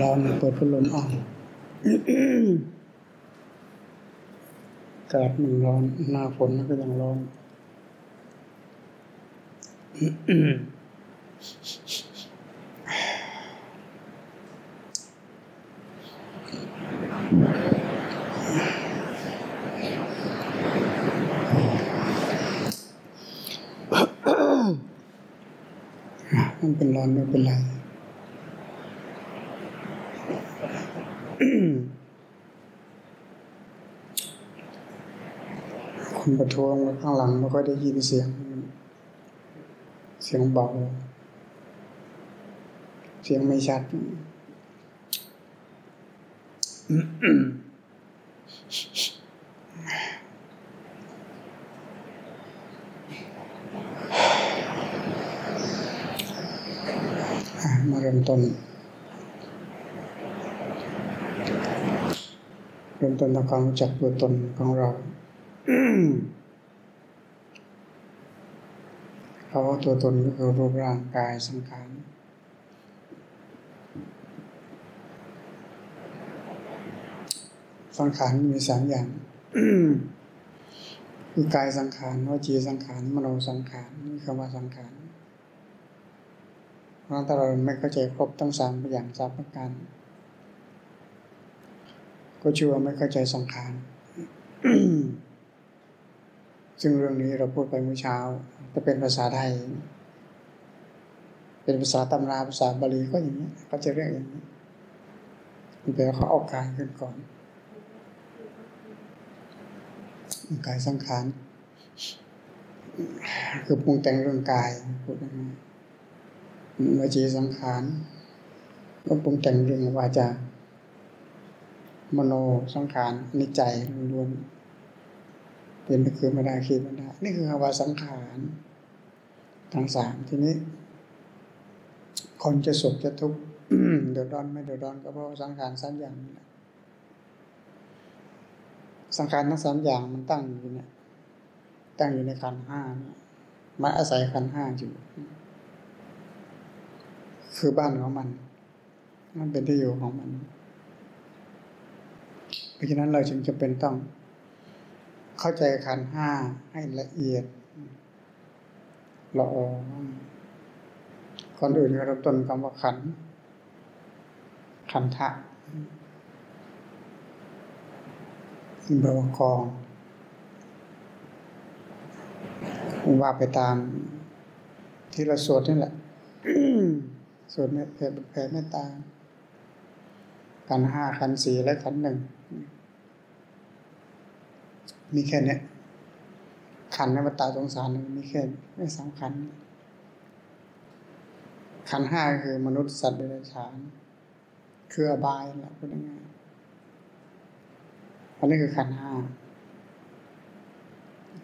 ร้อนเปิดพัดลมออกอากาศมันร้อน หน้าฝนก็ยังร้อนมันเป็นร้อนไม่เป็นไร คนประท้วงข้างหลังไม่ค่อยได้ยินเสียง เสียงเบา เสียงไม่ชัดมาเริ่มต้น เริ่มต้นทำความรู้จักตัวตนของเราเพราะว่าตัวตนก็คือรูปร่างกายสังขารสังขารมีสามอย่างคือกายสังขารวจีสังขารมโนสังขารนี่คำว่าสังขารเพราะถ้าเราไม่เข้าใจครบทั้งสามอย่างสามประการ ก็ชื่อว่าไม่เข้าใจสังขารซึ่งเรื่องนี้เราพูดไปเมื่อเช้าจะเป็นภาษาไทย เป็นภาษาตำราภาษาบาลีก็อย่างนี้ก็จะเรียกอย่างนี้แปลว่าเขาเอากายขึ้นก่อนกายสังขารคือปรุงแต่งเรื่องกายพูดง่ายๆวจีสังขารก็ปรุงแต่งเรื่องวาจา มโนสังขารนิจใจล้วนเป็นคือไม่ได้คิดไม่ได้นี่คือภาวะสังขารทั้งสามทีนี้ คนจะสุขจะทุกข์เดือดร้อนไม่เดือดร้อนก็เพราะสังขารสามอย่างนี่แหละสังขารทั้งสามอย่างมันตั้งอยู่เนี่ย ตั้งอยู่ในขันห้าเนี่ยมันอาศัยขันห้าอยู่ คือบ้านของมัน มันเป็นที่อยู่ของมัน เพราะฉะนั้นเราจึงจะเป็นต้อง เข้าใจขันห้าให้ละเอียดละออก่อนอื่นเราต้นคำว่าขัน ขันทะแปลว่ากองว่าไปตามที่เราสวดนี่แหละสวดแม่แผ่แผ่เมตตา ขันห้าขันสี่และขันหนึ่งมีแค่นี้ขันในวัฏฏะสงสารมีแค่ไม่สำคัญ ขันห้าคือมนุษย์สัตว์เดรัจฉาน คืออบายแหละพูดง่ายอันนี้คือขันห้า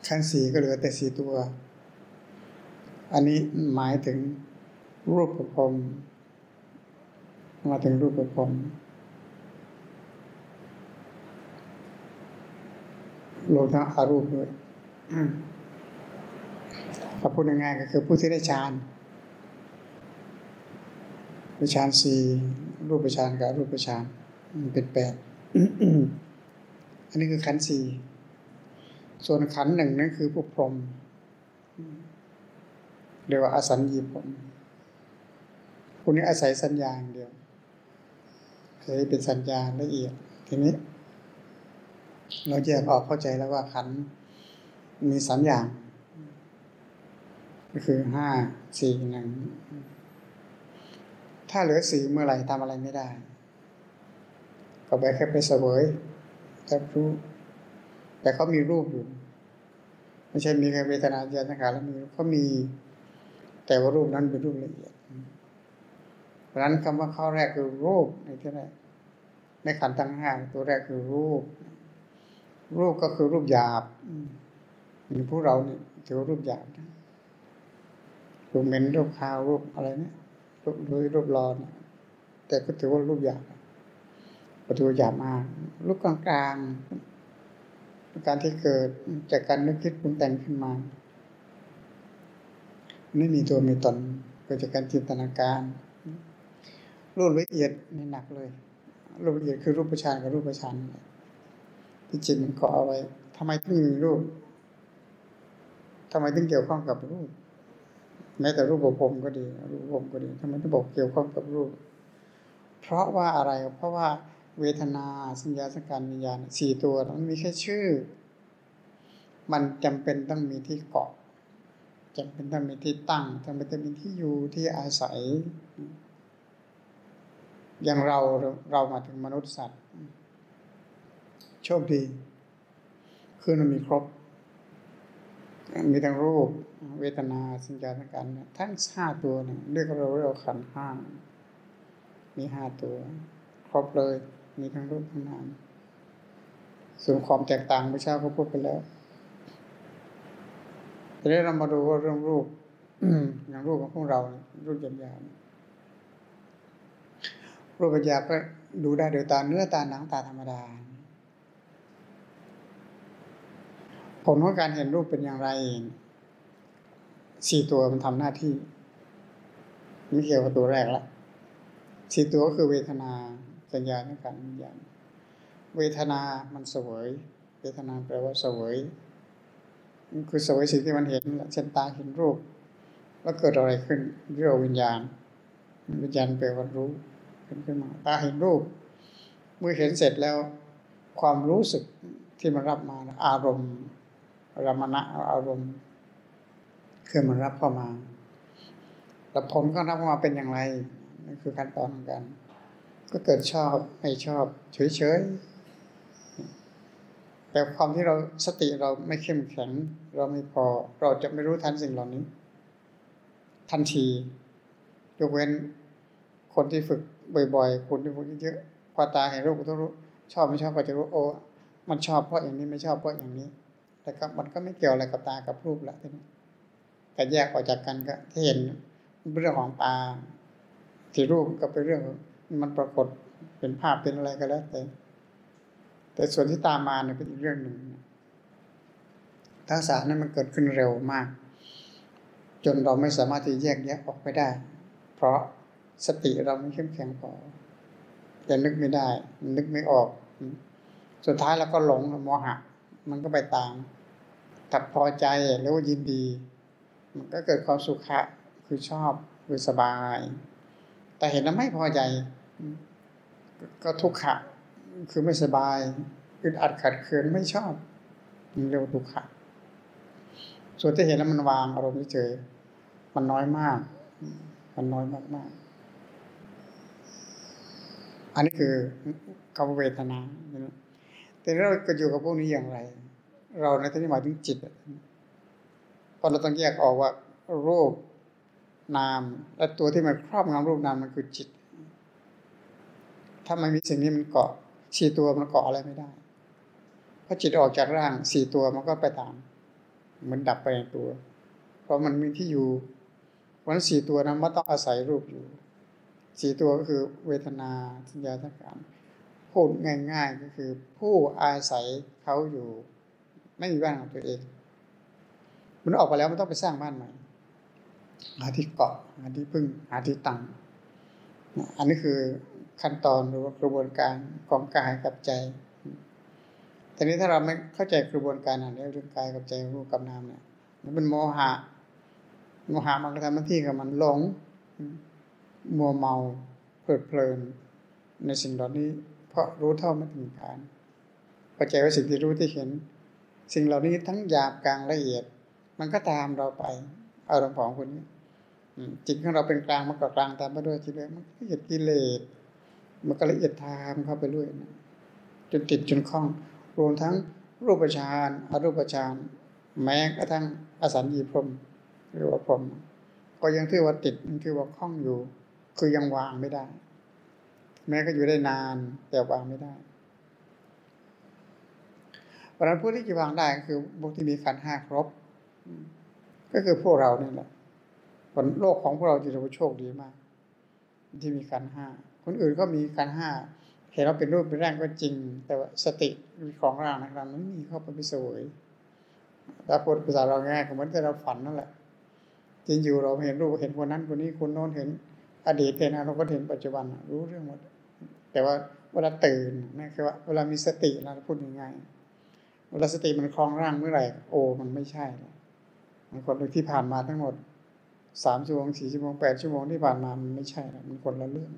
ขันสี่ก็เหลือแต่สี่ตัว อันนี้หมายถึงรูปประพรมมาถึงรูปประพรม รวมทั้งอารูปด้วยถ้าพูดง่ายๆก็คือผู้ที่ได้ฌานวิชานสี่รูปฌานกับรูปฌานมันเป็นแปดอันนี้คือขันธ์สี่ส่วนขันธ์หนึ่งนั่นคือผู้พรหมเรียกว่าอาศัยยีผมพวกนี้อาศัยสัญญาอย่างเดียวอาศัยเป็นสัญญาละเอียดทีนี้ เราแยกออกเข้าใจแล้วว่าขันมีสามอย่าง ก็คือห้าสี่หนึ่งถ้าเหลือสี่เมื่อไหร่ทำอะไรไม่ได้ ก็ไปแค่ไปเสวยแต่รู้ แต่เขามีรูปอยู่ ไม่ใช่มีแค่เวทนาเจตนาขาแล้วมีเขามี แต่ว่ารูปนั้นเป็นรูปละเอียดเพราะนั้นคำว่าข้อแรกคือรูปในที่แรกในขันธ์ทั้งห้าตัวแรกคือรูป รูปก็คือรูปหยาบหรือพวกเราเนี่ยถือว่ารูปหยาบนะรูปเหม็นรูปคาวรูปอะไรเนี่ยรูปด้วยรูปร้อนแต่ก็ถือว่ารูปหยาบก็ถือว่าหยาบมากรูปกลางๆการที่เกิดจากการนึกคิดปรุงแต่งขึ้นมาไม่มีตัวมีตนเกิดจากการจินตนาการ รูปละเอียดนี่หนักเลย รูปละเอียดคือรูปประชานกับรูปประชาน ที่จิตมันเกาะเอาไว้ทำไมถึงมีรูปทำไมถึงเกี่ยวข้องกับรูป แม้แต่รูปภพก็ดี รูปภพก็ดีทำไมถึงบอกเกี่ยวข้องกับรูป เพราะว่าอะไร เพราะว่าเวทนาสัญญาสังการวิญญาณสี่ตัวมันมีแค่ชื่อ มันจำเป็นต้องมีที่เกาะจำเป็นต้องมีที่ตั้งจำเป็นต้องมีที่อยู่ที่อาศัย อย่างเราเรามาถึงมนุษย์สัตว์ โชคดี คือมันมีครบ มีทั้งรูป เวทนาสัญญาสังการทั้งห้าตัวเนี่ยเรียกเราเรียกขันห้ามีห้าตัว ครบเลย มีทั้งรูปทั้งนามส่วนความแตกต่างเมื่อเช้าเขาพูดไปแล้วทีนี้เรามาดูว่าเรื่องรูปอย่างรูปของพวกเรา รูปหยาบๆรูปหยาบก็ดูได้โดยตาเนื้อตาหนังตาธรรมดา ผลของการเห็นรูปเป็นอย่างไรสี่ตัวมันทำหน้าที่ไม่เกี่ยวกับตัวแรกละสี่ตัวก็คือเวทนาสัญญาในการวิญญาณเวทนามันเสวย เวทนาแปลว่าเสวยคือสวยสิ่งที่มันเห็นเช่นตาเห็นรูป แล้วเกิดอะไรขึ้นเรียกวิญญาณ วิญญาณแปลว่ารู้ขึ้นขึ้นมาตาเห็นรูป เมื่อเห็นเสร็จแล้ว ความรู้สึกที่มันรับมาอารมณ์ รมณะอารมณ์ คือมันรับเข้ามา แล้วผลก็รับเข้ามาเป็นอย่างไรนั่นคือขั้นตอนของการก็เกิดชอบไม่ชอบ เฉยๆแต่ความที่เราสติเราไม่เข้มแข็ง เราไม่พอ เราจะไม่รู้ทันสิ่งเหล่านี้ ทันทียกเว้นคนที่ฝึกบ่อยๆ คนที่ฝึกเยอะพอตาเห็นรูปก็ต้องรู้ ชอบไม่ชอบก็จะรู้โอ้มันชอบเพราะอย่างนี้ไม่ชอบเพราะอย่างนี้ แต่ก็มันก็ไม่เกี่ยวอะไรกับตากับรูปละทีนี้แต่แยกออกจากกันก็ที่เห็นเรื่องของตาที่รูปก็เป็นเรื่องมันปรากฏเป็นภาพเป็นอะไรก็แล้วแต่แต่ส่วนที่ตามมาเนี่ยเป็นอีกเรื่องหนึ่งทักษะนั้นมันเกิดขึ้นเร็วมาก จนเราไม่สามารถที่แยกแยะออกไปได้ เพราะสติเราไม่เข้มแข็งพอจะนึกไม่ได้ นึกไม่ออก สุดท้ายเราก็หลงโมหะ มันก็ไปตามถ้าพอใจหรือว่ายินดี มันก็เกิดความสุขะคือชอบคือสบาย แต่เห็นแล้วไม่พอใจ ก็ทุกขะคือไม่สบายอึดอัดขัดเคืองไม่ชอบมันเรียกว่าทุกขะส่วนที่เห็นแล้วมันวางอารมณ์เฉยมันน้อยมาก มันน้อยมากมากอันนี้คือคำเวทนา แต่เราก็อยู่กับพวกนี้อย่างไร เราในที่นี้หมายถึงจิตเพราะเราต้องแยกออกว่า รูปนาม และตัวที่มันครอบงำรูปนามมันคือจิต ถ้ามันมีสิ่งนี้มันเกาะสี่ตัวมันเกาะอะไรไม่ได้พอจิตออกจากร่างสี่ตัวมันก็ไปตาม มันดับไปในตัว เพราะมันมีที่อยู่วันสี่ตัวนั้นมันต้องอาศัยรูปอยู่สี่ตัวก็คือเวทนาสัญญาสังการ พูดง่าย ๆ ก็คือผู้อาศัยเขาอยู่ ไม่มีบ้านของตัวเอง มันออกไปแล้วมันต้องไปสร้างบ้านใหม่หาที่เกาะหาที่พึ่งหาที่ตังอันนี้คือขั้นตอนหรือว่ากระบวนการของกายกับใจทีนี้ถ้าเราไม่เข้าใจกระบวนการอะไรเรื่องกายกับใจรูปกับนามเนี่ยมันเป็นโมหะ โมหะมันก็ทำหน้าที่กับมันหลงมัวเมาเพลิดเพลินในสิ่งเหล่านี้ เพราะรู้เท่าไม่ถึงการเข้าใจว่าสิ่งที่รู้ที่เห็น สิ่งเหล่านี้ทั้งหยาบกลางละเอียด มันก็ตามเราไป อารมณ์ของคนนี้จิตของเราเป็นกลางมันก็กลางตามไปด้วยจิตเลยมันละเอียดกิเลสมันก็ละเอียดทามเข้าไปเรื่อยนะจนติดจนคล้อง รวมทั้งรูปฌานอรูปฌานแม้กระทั่งอสัญญีพรมหรือว่าพรมก็ยังถือว่าติดยังถือว่าคล้องอยู่ คือยังวางไม่ได้ แม้ก็อยู่ได้นานแต่วางไม่ได้เพราะนั้นผู้ที่จะวางได้ก็คือบุคที่มีขันห้าครบ ก็คือพวกเราเนี่ยแหละผลโลกของพวกเราจะถือว่าโชคดีมาก ที่มีขันห้าคนอื่นก็มีการห้าเห็นเราเป็นรูปเป็นร่างก็จริง แต่ว่าสติของร่างนะครับมันมีเข้าไปพิสวยถ้าพูดภาษาเราง่ายเหมือนแต่เราฝันนั่นแหละจริงอยู่เราเห็นรูปเห็นคนนั้นคนนี้คนโน้นเห็น อดีตเห็นอนาคตเห็นปัจจุบันรู้เรื่องหมด แต่ว่าเวลาตื่นนั่คือว่าเวลามีสติเราพูดง่ายๆเวลาสติมันคลองร่างเมื่อไหร่โอ้มันไม่ใช่แล้วมันคนที่ผ่านมาทั้งหมดสามชั่วโมงสี่ชั่วโมงแปดชั่วโมงที่ผ่านมามันไม่ใช่แล้วมันคนละเรื่อง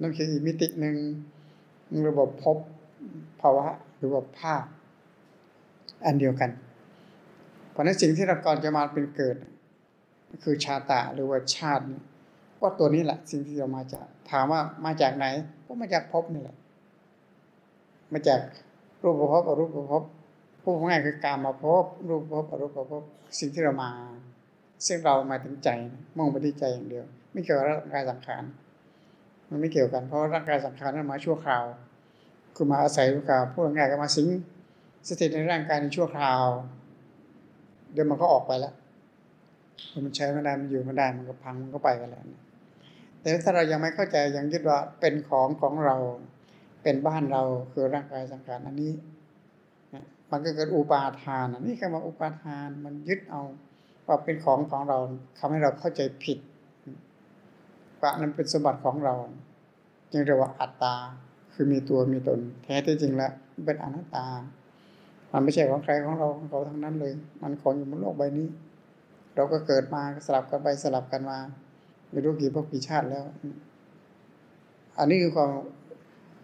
นั่นคืออีกมิติหนึ่งระบบพบภาวะหรือว่าภาพ อันเดียวกัน เพราะนั้นสิ่งที่เราก่อนจะมาเป็นเกิด คือชาตะหรือว่าชาติก็ตัวนี้แหละ สิ่งที่เรามาจากถามว่ามาจากไหน ก็มาจากภพนี่แหละ มาจากรูปภพอรูปภพพูดง่ายคือการมาพบรูปภพอรูปภพสิ่งที่เรามา ซึ่งเรามาถึงใจมองไปที่ใจอย่างเดียว ไม่เกี่ยวกับร่างกายสังขารมันไม่เกี่ยวกันเพราะร่างกายสังขารนั้นมาชั่วคราว คือมาอาศัยชั่วคราพูดง่ายก็มาสิงสถิตในร่างกายในชั่วคราว เดี๋ยวมันก็ออกไปแล้วมันใช้ไม่ได้มันอยู่ไม่ได้มันก็พังมันก็ไปกันแล้ว แต่ถ้าเรายังไม่เข้าใจยังยึดว่าเป็นของของเรา เป็นบ้านเราคือร่างกายสังขารอันนี้มันก็เกิดอุปาทานนี่คำว่าอุปาทานมันยึดเอาว่าเป็นของของเราทำให้เราเข้าใจผิดว่านั้นเป็นสมบัติของเรา จึงเรียกว่าอัตตาคือมีตัวมีตน แท้ที่จริงแล้วเป็นอนัตตา มันไม่ใช่ของใครของเราของเขาทั้งนั้นเลย มันของอยู่บนโลกใบนี้ เราก็เกิดมาสลับกันไปสลับกันมา ไม่รู้กี่พวกกี่ชาติแล้ว อันนี้คือความ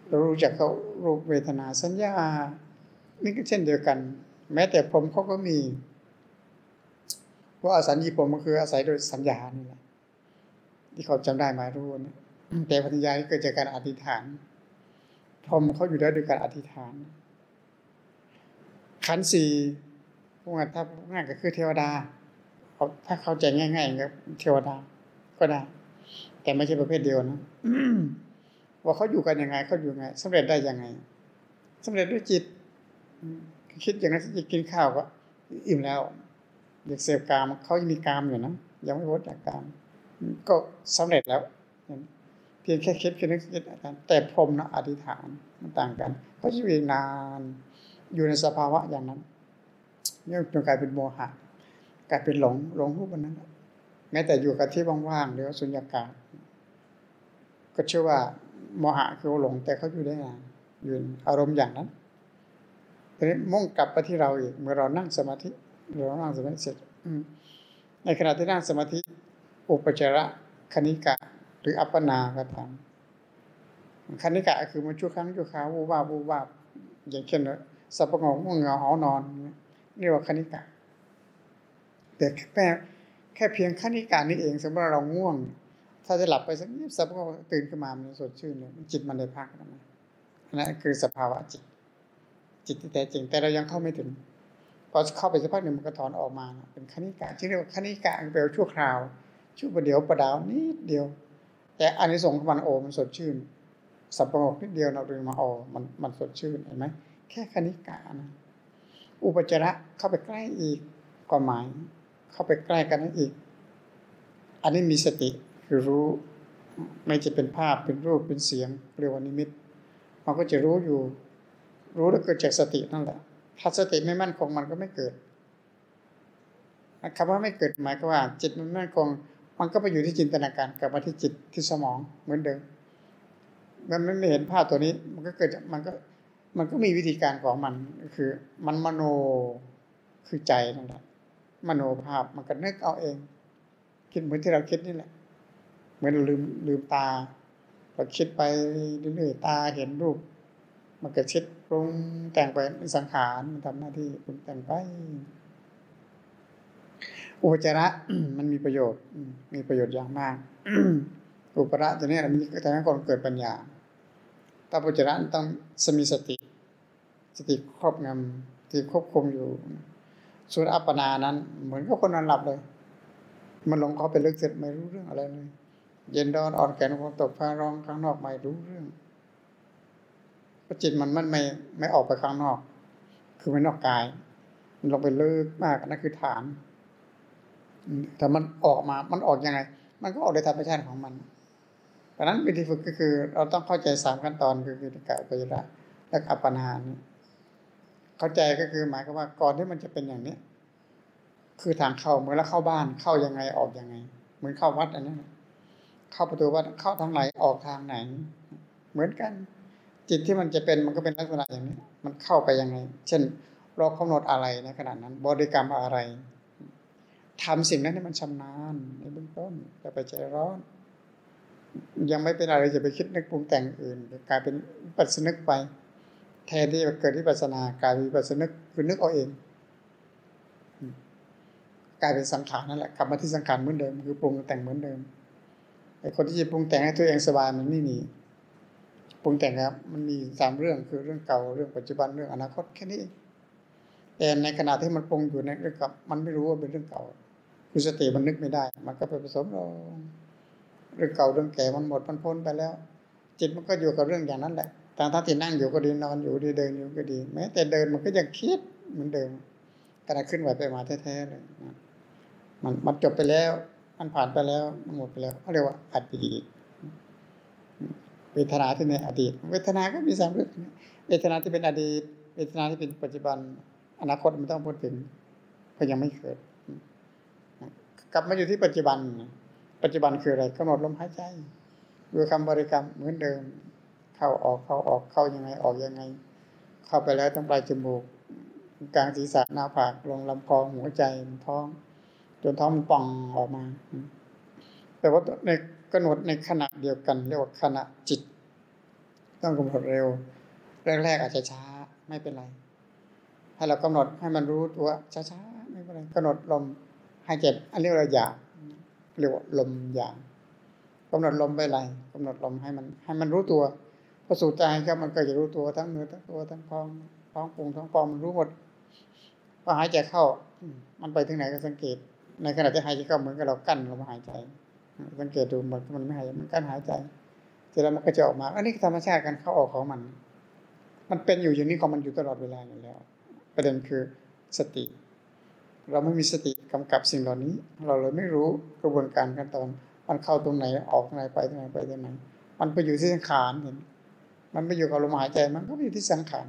เรารู้จักเขารูปเวทนาสัญญา นี่ก็เช่นเดียวกัน แม้แต่พรมเขาก็มีว่าอาศัยยีพรหมก็คืออาศัยโดยสัญญานี่แหละที่เขาจำได้หมายรู้นะแต่ปัญญาที่เกิดจากการอธิษฐานพรมเขาอยู่ได้ด้วยการอธิษฐาน ขันสี่พวกถ้าง่ายก็คือเทวดาเขาถ้าเข้าใจง่ายๆก็เทวดา ก็ได้ แต่ไม่ใช่ประเภทเดียวนะว่าเขาอยู่กันยังไงเขาอยู่ยังไงสำเร็จได้ยังไงสำเร็จด้วยจิตคิดอย่างนั้นจะกินข้าวก็อิ่มแล้วอยากเสพกามเขายังมีกามอยู่นะยังไม่พ้นจากกาม ก็สำเร็จแล้วเพียงแค่คิดแค่นึกคิดอาการแต่พรมนะอธิษฐานมันต่างกันเขาจะอยู่นานอยู่ในสภาวะอย่างนั้นเนี่ยจนกลายเป็นโมหะกลายเป็นหลงหลงรูปนั้น แม้แต่อยู่กับที่ว่างๆหรือสุญญากาศ ก็เชื่อว่าโมหะคือหลงแต่เขาอยู่ได้นานอยู่อารมณ์อย่างนั้นทีนี้มุ่งกลับไปที่เราอีกเมื่อเรานั่งสมาธิเรานั่งสมาธิเสร็จในขณะที่นั่งสมาธิ อุปจาระคณิกะ หรืออัปปนาก็ตามคณิกะคือมันชั่วครั้งชั่วคราววูบวาบวูบวาบอย่างเช่นสับประงงง่วงเหงาหอนอนเรียกว่าคณิกะแต่แค่ แค่เพียงคณิกะนี้เอง สมมติเราง่วง ถ้าจะหลับไปสักนิดสับประงตื่นขึ้นมามันสดชื่นเลยจิตมันได้พักแล้วนั่นคือสภาวะจิต จิตที่แท้จริง แต่เรายังเข้าไม่ถึงพอเข้าไปสักพักหนึ่งมันก็ถอนออกมาเป็นคณิกะที่เรียกว่าคณิกะแปลว่าชั่วคราว ชั่วประเดี๋ยวประดาวนิดเดียว แต่อันนี้ส่งของมันโอมันสดชื่นสับประงกนิดเดียวเราดึงมาโอมันมันสดชื่นเห็นไหมแค่คณิกานะอุปจาระเข้าไปใกล้อีกความหมาย เข้าไปใกล้กันนั่นอีก อันนี้มีสติคือรู้ ไม่จะเป็นภาพเป็นรูปเป็นเสียงเรียกว่านิมิตมันก็จะรู้อยู่ รู้แล้วเกิดจากสตินั่นแหละ ถ้าสติไม่มั่นคงมันก็ไม่เกิดคำว่าไม่เกิดหมายก็ว่า จิตมันมั่นคง มันก็ไปอยู่ที่จินตนาการกลับมาที่จิตที่สมองเหมือนเดิมมันไม่เห็นภาพตัวนี้ มันก็เกิดมันก็มันก็มีวิธีการของมันคือ มันมโนคือใจนั่นแหละ มโนภาพมันก็นึกเอาเอง คิดเหมือนที่เราคิดนี่แหละ เหมือนลืมลืมตาเราคิดไปเรื่อยๆตาเห็นรูป มันก็คิดปรุงแต่งไปสังขารมันทำหน้าที่ปรุงแต่งไปอุปจาระมันมีประโยชน์ มีประโยชน์อย่างมากอุประตัวนี้มันทำให้คนเกิดปัญญาตาอุปจาระต้องสมีสติ สติครอบงำสติควบคุมอยู่ ส่วนอัปปนานั้น เหมือนกับคนนอนหลับเลย มันลงเขาไปลึกเสร็จไม่รู้เรื่องอะไรเลย เย็นร้อนอ่อนแข็งความตกฟ้าร้องข้างนอกไม่รู้เรื่องพราะจิตมันมันไม่ไม่ออกไปข้างนอก คือไม่นอกกาย มันลงไปลึกมากนั่นคือฐานแต่มันออกมามันออกยังไง มันก็ออกโดยธรรมชาติของมันเพราะนั้นวิธีฝึกก็คือ เราต้องเข้าใจสามขั้นตอนคือกิจกะปยระและอัปปนานี้ เข้าใจก็คือหมายความว่าก่อนที่มันจะเป็นอย่างนี้ คือทางเข้าเหมือนแล้วเข้าบ้านเข้ายังไงออกยังไง เหมือนเข้าวัดอันนั้นเข้าประตูวัดเข้าทางไหนออกทางไหน เหมือนกัน จิตที่มันจะเป็นมันก็เป็นลักษณะอย่างนี้ มันเข้าไปยังไง เช่น เรากำหนดอะไรในขณะนั้น บริกรรมอะไรทำสิ่งนั้นให้มันชำนาญในเบื้องต้นจะไปใจร้อน ยังไม่เป็นอะไรจะไปคิดนึกปรุงแต่งอื่นกลายเป็นปัสนึกไป แทนที่จะเกิดที่ปัสนากลายเป็นปัสนึกคือนึกเอาเอง กลายเป็นสังขารนั่นแหละกลับมาที่สังขารเหมือนเดิม คือปรุงแต่งเหมือนเดิมไอ้คนที่จะปรุงแต่งให้ตัวเองสบายมันไม่มีปรุงแต่งครับ มันมีสามเรื่องคือเรื่องเก่าเรื่องปัจจุบันเรื่องอนาคตแค่นี้แต่ในขณะที่มันปรุงอยู่ในเรื่องกับมันไม่รู้ว่าเป็นเรื่องเก่าคือสติมันนึกไม่ได้ มันก็ไปผสมเราเรื่องเก่าเรื่องแก่มันหมดมันพ้นไปแล้ว จิตมันก็อยู่กับเรื่องอย่างนั้นแหละ ทางท่าที่นั่งอยู่ก็ดีนอนอยู่ดีเดินอยู่ก็ดี แม้แต่เดินมันก็ยังคิดเหมือนเดิมขณะขึ้นไหวไปมาแท้ๆเลยมันมันจบไปแล้ว มันผ่านไปแล้วมันหมดไปแล้วเขาเรียกว่าอดีตเวทนาที่ในอดีต เวทนาก็มีสามเรื่องเวทนาที่เป็นอดีต เวทนาที่เป็นปัจจุบัน อนาคตมันต้องพูดถึงเพราะยังไม่เกิดกลับมาอยู่ที่ปัจจุบัน ปัจจุบันคืออะไรกำหนดลมหายใจดูคำบริกรรมเหมือนเดิม เข้าออกเข้าออกเข้ายังไงออกยังไง เข้าไปแล้วต้องปลายจมูกกลางศีรษะหน้าผากลงลำคอหัวใจท้อง จนท้องมันป่องออกมา แต่ว่าในกำหนดในขณะเดียวกันเรียกว่าขณะจิต ต้องกำหนดเร็วแรกๆอาจจะช้าไม่เป็นไร ให้เรากำหนดให้มันรู้ตัวช้าๆไม่เป็นไรกำหนดลมให้เจ็บอันเรียกว่าหยาบเรียกว่าลมหยาบกำหนดลมไปไรกำหนดลมให้มันให้มันรู้ตัว พอสูดใจครับมันก็จะรู้ตัวทั้งเนื้อทั้งตัวทั้งท้องท้องปุงท้องปอมมันรู้หมดพอหายใจเข้า มันไปถึงไหนก็สังเกต ในขณะที่หายใจเข้าเหมือนกับเรากั้นลมหายใจ สังเกตดูมันมันไม่หายมันกั้นหายใจเสร็จแล้วมันก็จะออกมา อันนี้ธรรมชาติการเข้าออกของมัน มันเป็นอยู่อย่างนี้ของมันอยู่ตลอดเวลาอยู่แล้ว ประเด็นคือสติ เราไม่มีสติกำกับสิ่งเหล่านี้ เราเลยไม่รู้กระบวนการขั้นตอน มันเข้าตรงไหนออกตรงไหนไปตรงไหนไปตรงไหน มันไปอยู่ที่สังขารเห็น มันไปอยู่กับลมหายใจมันก็อยู่ที่สังขาร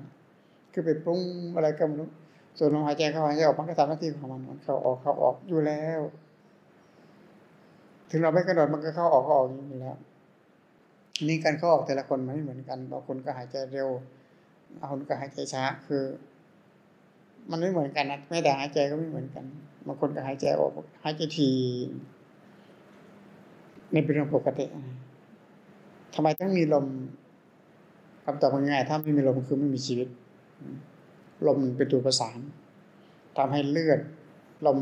คือไปปรุงอะไรก็ไม่รู้ส่วนลมหายใจเข้าหายใจออกมันก็ทำหน้าที่ของมันมันเข้าออกเข้าออกอยู่แล้ว ถึงเราไม่กระโดดมันก็เข้าออกเข้าออกอยู่แล้วนี่การเข้าออกแต่ละคนมันไม่เหมือนกันบางคนก็หายใจเร็วบางคนก็หายใจช้าคือ มันไม่เหมือนกันนะแม้แต่หายใจก็ไม่เหมือนกันบางคนก็หายใจออกหายใจทีในเป็นเรื่องปกติทำไมต้องมีลม คำตอบง่ายๆถ้าไม่มีลมคือไม่มีชีวิต ลมเป็นตัวประสานทำให้เลือดลม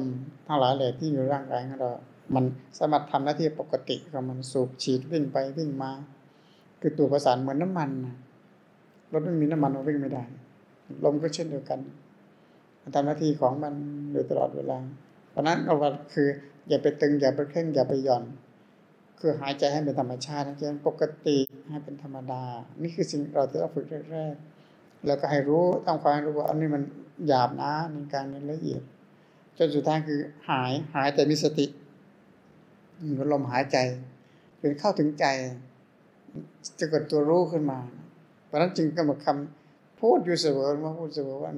ทั้งหลายแหล่ที่อยู่ร่างกายของเรา มันสามารถทำหน้าที่ปกติของมันสูบฉีดวิ่งไปวิ่งมา คือตัวประสานเหมือนน้ามันรถไม่มีน้ำมันมันวิ่งไม่ได้ ลมก็เช่นเดียวกันมันทำหน้าที่ของมันโดยตลอดเวลา เพราะนั้นเอาว่าคืออย่าไปตึงอย่าไปเคร่งอย่าไปหย่อน คือหายใจให้เป็นธรรมชาติให้เป็นปกติให้เป็นธรรมดา นี่คือสิ่งเราจะต้องฝึกแรกๆแล้วก็ให้รู้ต้องความรู้ว่าอันนี้มันหยาบนะในการในละเอียดจนสุดท้ายคือหายหายแต่มีสติมันลมหายใจจนเข้าถึงใจ จะเกิดตัวรู้ขึ้นมา เพราะนั้นจึงก็มาคำพูดอยู่เสมอว่าพูดเสมอว่า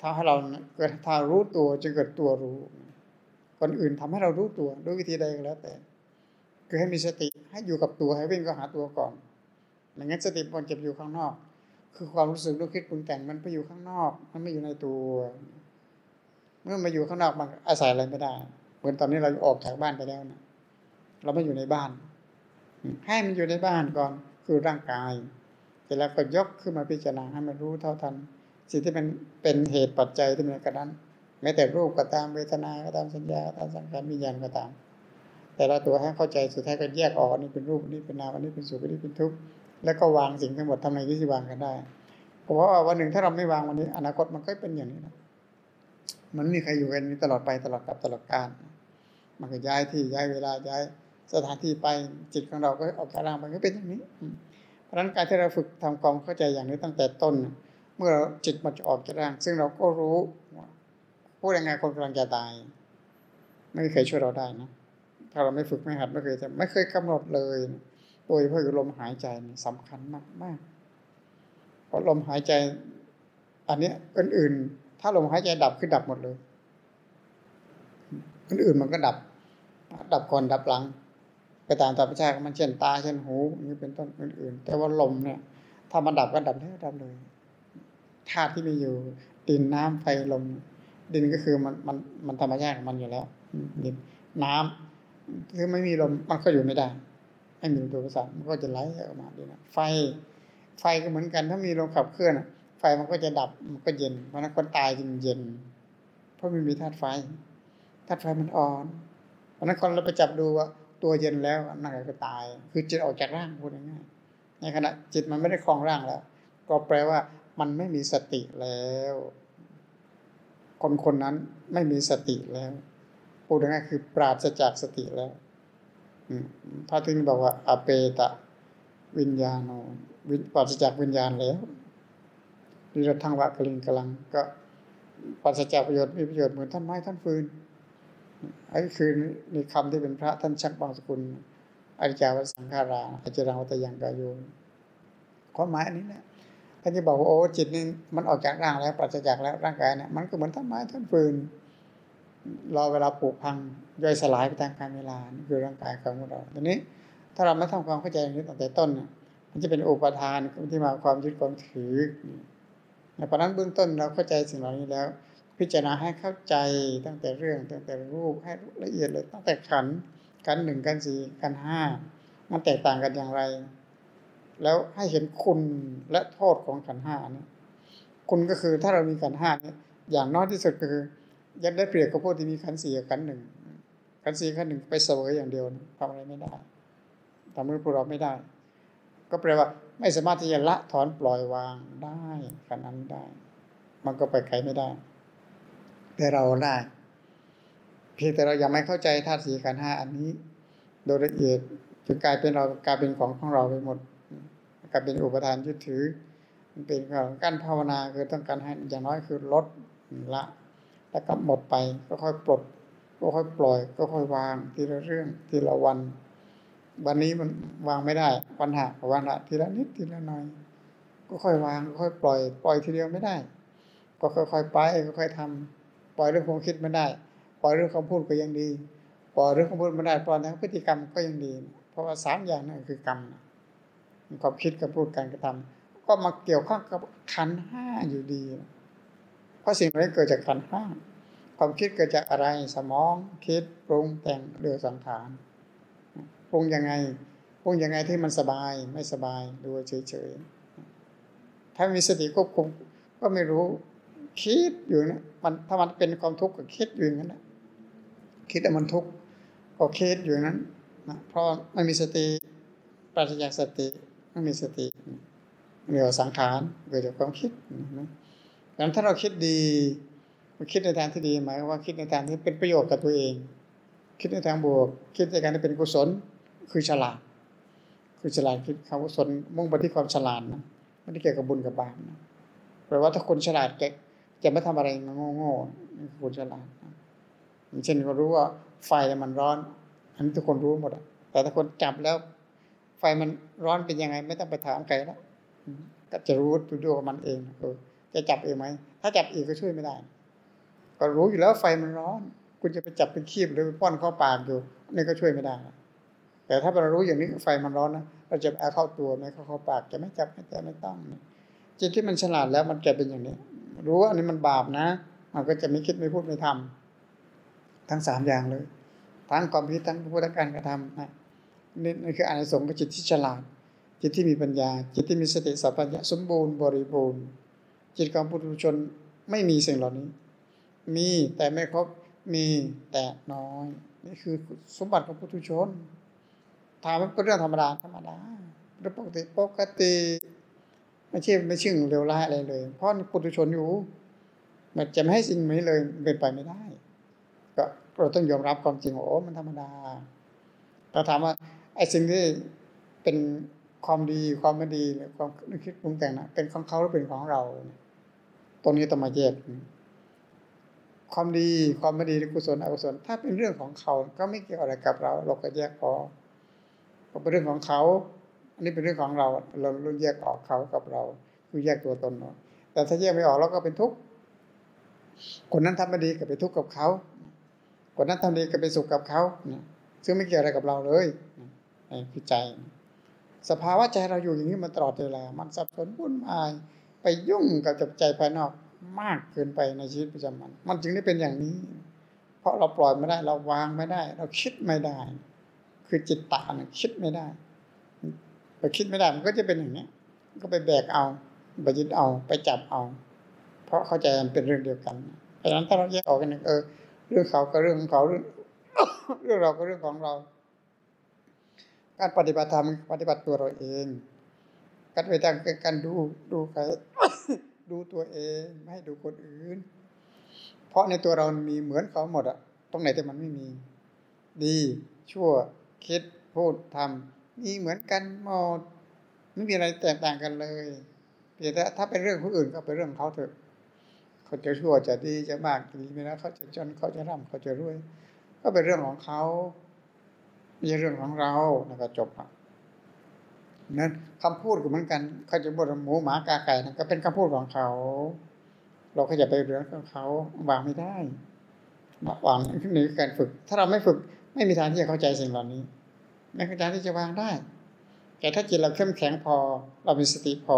ถ้าให้เราเกิดถ้ารู้ตัวจะเกิดตัวรู้คนอื่นทำให้เรารู้ตัวด้วยวิธีใดก็แล้วแต่ คือให้มีสติให้อยู่กับตัวให้วิ่งก็หาตัวก่อนไม่งั้นสติมันจะอยู่ข้างนอก คือความรู้สึกนึกคิดปรุงแต่งมันไปอยู่ข้างนอก มันไม่อยู่ในตัว เมื่อมาอยู่ข้างนอกมันอาศัยอะไรไม่ได้ เหมือนตอนนี้เราออกจากบ้านไปแล้วนะเราไม่อยู่ในบ้าน ให้มันอยู่ในบ้านก่อนคือร่างกายเสร็จแล้วก็ยกขึ้นมาพิจารณาให้มันรู้เท่าทันสิ่งที่มันเป็นเหตุปัจจัยที่มันกระนั้นแม้แต่รูปก็ตามเวทนาก็ตามสัญญาตามสังขารวิญญาณก็ตาม แต่ละตัวให้เข้าใจสุดท้ายก็แยกออกนี่เป็นรูปนี่เป็นนามอันนี้เป็นสุขอันนี้เป็นทุกข์แล้วก็วางสิ่งทั้งหมดทำไมที่จะวางกันได้เพราะว่าวันหนึ่งถ้าเราไม่วางวันนี้ อนาคตมันก็เป็นอย่างนี้นะมันมีใครอยู่กันนี้ตลอดไปตลอดกับตลอดกาลมันก็ย้ายที่ย้ายเวลาย้ายสถานที่ไปจิตของเราก็ออกจากร่างไปก็เป็นอย่างนี้ เพราะฉะนั้นการที่เราฝึกทำความเข้าใจอย่างนี้ตั้งแต่ต้น เมื่อจิตมันจะออกจากร่าง ซึ่งเราก็รู้พูดยังไงคนกำลังจะตาย ไม่มีใครช่วยเราได้นะ ถ้าเราไม่ฝึกไม่หัดไม่เคยจะไม่เคยกำหนดเลยโดยเฉพาะลมหายใจสำคัญมากมากเพราะลมหายใจ อันนี้อื่นๆ ถ้าลมหายใจดับคือดับหมดเลยอื่นๆมันก็ดับ ดับก่อนดับหลัง ไปตามธรรมชาติมันเช่นตาเช่นหูนี่เป็นต้นอื่นๆ แต่ว่าลมเนี่ย ถ้ามันดับก็ดับได้ดับเลยธาตุที่มีอยู่ ดินน้ำไฟลมดินก็คือมันมันมันธรรมชาติของมันอยู่แล้วดินน้ำ คือไม่มีลมมันก็อยู่ไม่ได้ไม่มีตัวประสานมันก็จะไหลออกมาดีนะไฟ ไฟก็เหมือนกัน ถ้ามีลมขับเคลื่อนไฟมันก็จะดับมันก็เย็นเพราะนั้นคนตายจึงเย็น เพราะมันมีธาตุไฟธาตุไฟมันอ่อนเพราะนั้นคนเราไปจับดูว่าตัวเย็นแล้วนั่นก็ตาย คือจิตออกจากร่างพูดง่ายๆในขณะจิตมันไม่ได้ครองร่างแล้ว ก็แปลว่ามันไม่มีสติแล้ว คนคนนั้นไม่มีสติแล้ว พูดง่ายคือปราศจากสติแล้วพระถึงบอกว่า อเปตะ วิญญาโนปราศจากวิญญาณแล้วนิรทังวะกลิงกลัง ก็ปราศจากประโยชน์มีประโยชน์เหมือนท่านไม้ท่านฟืนไอ้คือในคำที่เป็นพระท่านชักบางสกุลอริจาวสังขาราอาจารังวัตยังกาโยความหมายอันนี้แหละท่านจะบอกว่าโอ้จิตนี่มันออกจากร่างแล้วปราศจากแล้วร่างกายเนี่ยมันก็เหมือนท่านไม้ท่านฟืน รอเวลาปลูกพังย่อยสลายไปตามกาลเวลานี่คือร่างกายของเราทีนี้ถ้าเราไม่ทำความเข้าใจอย่างนี้ตั้งแต่ต้นมันจะเป็นอุปทานที่มาความยึดความถือเพราะนั้นเบื้องต้นเราเข้าใจสิ่งเหล่านี้แล้ว พิจารณาให้เข้าใจตั้งแต่เรื่องตั้งแต่รูปให้ละเอียดเลยตั้งแต่ขันขันหนึ่งขันสี่ขันห้ามันแตกต่างกันอย่างไร แล้วให้เห็นคุณและโทษของขันห้านี่คุณก็คือถ้าเรามีขันห้านี่อย่างน้อยที่สุดก็คือ ยังได้เปรียบกับพวกที่มีขันสี่กับขันหนึ่งขันสี่ขันหนึ่งไปเสวยอย่างเดียวทำอะไรไม่ได้ทำให้พวกเราไม่ได้ ก็แปลว่า ไม่สามารถที่จะละถอนปล่อยวางได้ขนาดนั้นได้ มันก็ไปไกลไม่ได้ แต่เราได้เพียงแต่เรายังไม่เข้าใจธาตุสี่ขันห้าอันนี้ โดยละเอียดจนกลายเป็นเรากลายเป็นของของเราไปหมดกลายเป็นอุปทานยึดถือ มันเป็นการภาวนาคือต้องการให้อย่างน้อยคือลดละ แล้วก็หมดไปก็ค่อยปลด ก็ค่อยปล่อย ก็ค่อยวางทีละเรื่องทีละวัน วันนี้มันวางไม่ได้ปัญหาวันละทีละนิดทีละหน่อย ก็ค่อยวางค่อยปล่อย ปล่อยทีเดียวไม่ได้ ก็ค่อยๆไปค่อยๆทำปล่อยเรื่องความคิดไม่ได้ ปล่อยเรื่องคำพูดก็ยังดีปล่อยเรื่องคำพูดไม่ได้ปล่อยทางพฤติกรรมก็ยังดี เพราะว่าสามอย่างนั่นคือกรรมความคิดกับพูดการกระทำก็มาเกี่ยวข้องกับขันห้าอยู่ดีเพ ราะสิ่งนี้เกิดจากขันห้าความคิดเกิดจากอะไรสมองคิดปรุงแต่งเรือสังขารปรุงยังไงปรุงยังไงที่มันสบายไม่สบายดูเฉยๆถ้ามีสติควบคุมก็ไม่รู้คิดอยู่นะมันถ้ามันเป็นความทุกข์ก็คิดอยู่นั้นนะคิดแต่มันทุกข์ก็คิดอยู่นั้นนะเพราะไม่มีสติปราศจากสติไม่มีสติเรือสังขารเกิดจากความคิดนะ นั้นถ้าเราคิดดีคิดในทางที่ดีหมายว่าคิดในทางที่เป็นประโยชน์กับตัวเอง คิดในทางบวก คิดในการที่เป็นกุศล คือฉลาด คือฉลาดคิดคำกุศลมุ่งไปที่ความฉลาดนะไม่ได้เกี่ยวกับบุญกับบาปนะแปลว่าถ้าคนฉลาดแกจะไม่ทำอะไรโง่ๆนี่คือคนฉลาดอย่างเช่นเขารู้ว่าไฟมันร้อน อันนี้ทุกคนรู้หมดแต่ถ้าคนจับแล้ว ไฟมันร้อนเป็นยังไง ไม่ต้องไปถามใครแล้วก็จะรู้ตัวด้วยมันเองเออ จะจับเองไหม ถ้าจับเองก็ช่วยไม่ได้ ก็รู้อยู่แล้วไฟมันร้อน คุณจะไปจับเป็นคีบหรือไปป้อนเข้าปากอยู่นี่ก็ช่วยไม่ได้ แต่ถ้าเรารู้อย่างนี้ไฟมันร้อนนะเราจะเอาเข้าตัวไม่เข้าเข้าปากจะไม่จับไม่แต่ไม่ต้องจิตที่มันฉลาดแล้วมันจะเป็นอย่างนี้ รู้ว่าอันนี้มันบาปนะ มันก็จะไม่คิดไม่พูดไม่ทำทั้งสามอย่างเลย ทั้งความคิดทั้งพูดทั้งการกระทำนะนี่นี่คืออานิสงส์ของจิตที่ฉลาด จิตที่มีปัญญา จิตที่มีสติสัพพัญญะสมบูรณ์บริบูรณ์ จิตของปุถุชนไม่มีสิ่งเหล่านี้ มีแต่ไม่ครบมีแต่น้อย นี่คือสมบัติของปุถุชนถามมันเป็นเรื่องธรรมดาธรรมดาเรื่องปกติปกติไม่ใช่ไม่ชื่งเร็วร้ายอะไรเลย เพราะปุถุชนอยู่ มันจะไม่ให้สิ่งนี้เลยเป็นไปไม่ได้ ก็เราต้องยอมรับความจริงโอ้มันธรรมดาเราถามว่าไอ้สิ่งที่เป็นความดีความไม่ดีความนึกคิดปรุงแต่งนะเป็นของเขาหรือเป็นของเรา ตรงนี้ต้องมาแยก ความดีความไม่ดีกุศลอกุศล ถ้าเป็นเรื่องของเขาก็ไม่เกี่ยวอะไรกับเรา เราก็แยกออกเป็นเรื่องของเขา อันนี้เป็นเรื่องของเรา เราเราแยกออกเขากับเรา คือแยกตัวตนออกแต่ถ้าแยกไม่ออกเราก็เป็นทุกข์คนนั้นทำไม่ดีก็ไปทุกข์กับเขาคนนั้นทำดีก็ไปสุขกับเขาซึ่งไม่เกี่ยวอะไรกับเราเลยนี่คือใจสภาวะใจเราอยู่อย่างนี้มาตลอดเวลา มันสับสนวุ่นวาย ไปยุ่งกับจับใจภายนอกมากเกินไปในชีวิตประจำวัน มันจึงได้เป็นอย่างนี้ เพราะเราปล่อยไม่ได้ เราวางไม่ได้ เราคิดไม่ได้ คือจิตตาเนี่ยคิดไม่ได้ไปคิดไม่ได้มันก็จะเป็นอย่างนี้ก็ไปแบกเอาไปยึดเอาไปจับเอา เพราะเข้าใจมันเป็นเรื่องเดียวกันเพราะฉะนั้นถ้าเราแยกออกกันเออ เรื่องเขาก็เรื่องของเขาเรื่องเรื่องเราก็เรื่องของเรา การปฏิบัติธรรมปฏิบัติตัวเราเอง การไปทางคือการดูดูใครดูตัวเองไม่ให้ดูคนอื่น เพราะในตัวเรามีเหมือนเขาหมดอะตรงไหนที่มันไม่มี ดีชั่วคิดพูดทำมีเหมือนกันหมดไม่มีอะไรแตกต่างกันเลยเพียงแต่ถ้าเป็นเรื่องผู้อื่นก็เป็นเรื่องเขาเถอะเขาจะชั่วจะดีจะมากจะดีไม่นะเขาจะจนเขาจะร่ำเขาจะรวย ก็เป็นเรื่องของเขาไม่ใช่เรื่องของเราแล้วก็จบอะ นั้นคำพูดก็เหมือนกันเขาจะบ่นหมูหมากาไก่นั่นก็เป็นคำพูดของเขา เราก็อย่าไปเรื่องของเขาวางไม่ได้วางขึ้นในการฝึก ถ้าเราไม่ฝึก ไม่มีทางที่จะเข้าใจสิ่งเหล่านี้ ไม่มีทางที่จะวางได้ แต่ถ้าจิตเราเข้มแข็งพอ เรามีสติพอ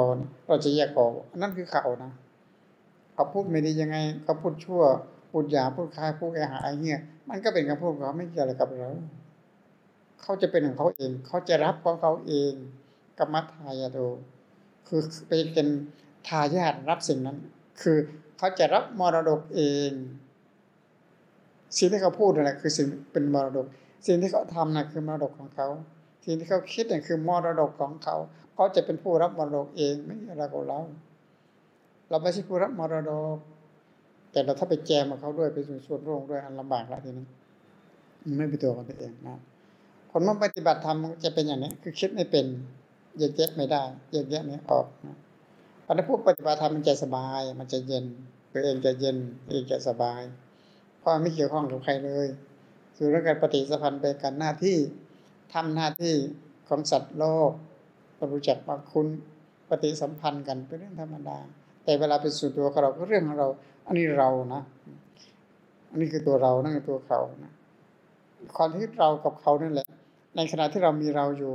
เราจะแยกออกนั่นคือเขานะเขาพูดไม่ดียังไงเขาพูดชั่วพูดหยาพูดคายพูดแอหาไอเงี้ยมันก็เป็นคำพูดของเขาไม่เกี่ยวอะไรกับเราเขาจะเป็นของเขาเอง เขาจะรับของเขาเอง กรรมทายาโดคือเป็นทายาทรับสิ่งนั้น คือเขาจะรับมรดกเองสิ่งที่เขาพูดนั่นแหละคือสิ่งเป็นมรดก สิ่งที่เขาทำนั่นคือมรดกของเขาสิ่งที่เขาคิดนั่นคือมรดกของเขาเขาจะเป็นผู้รับมรดกเองไม่ใช่เราของเรา เราไม่ใช่ผู้รับมรดก แต่เราถ้าไปแจมกับเขาด้วยไปส่วนส่วนร่วมด้วยอันลำบากแล้วทีนี้ไม่เป็นตัวของตัวเองนะคนมาปฏิบัติธรรมจะเป็นอย่างนี้ คือคิดไม่เป็น แยกแยะไม่ได้แยกแยะไม่ออกนะพอถ้พูดปฏิบัติธรรมมันจะสบาย มันจะเย็นตัวเองจะเย็นเองจะสบายเพราะไม่เกี่ยวข้องกับใครเลยคือเรื่องการปฏิสัมพันธ์เป็นการหน้าที่ทำหน้าที่ของสัตว์โลกรู้จักว่าคุณปฏิสัมพันธ์กันเป็นเรื่องธรรมดา แต่เวลาเป็นส่วนตัวของเราก็เรื่องของเรา อันนี้เรานะอันนี้คือตัวเรานั่นคือตัวเขานะความที่เรากับเขานั่นแหละ ในขณะที่เรามีเราอยู่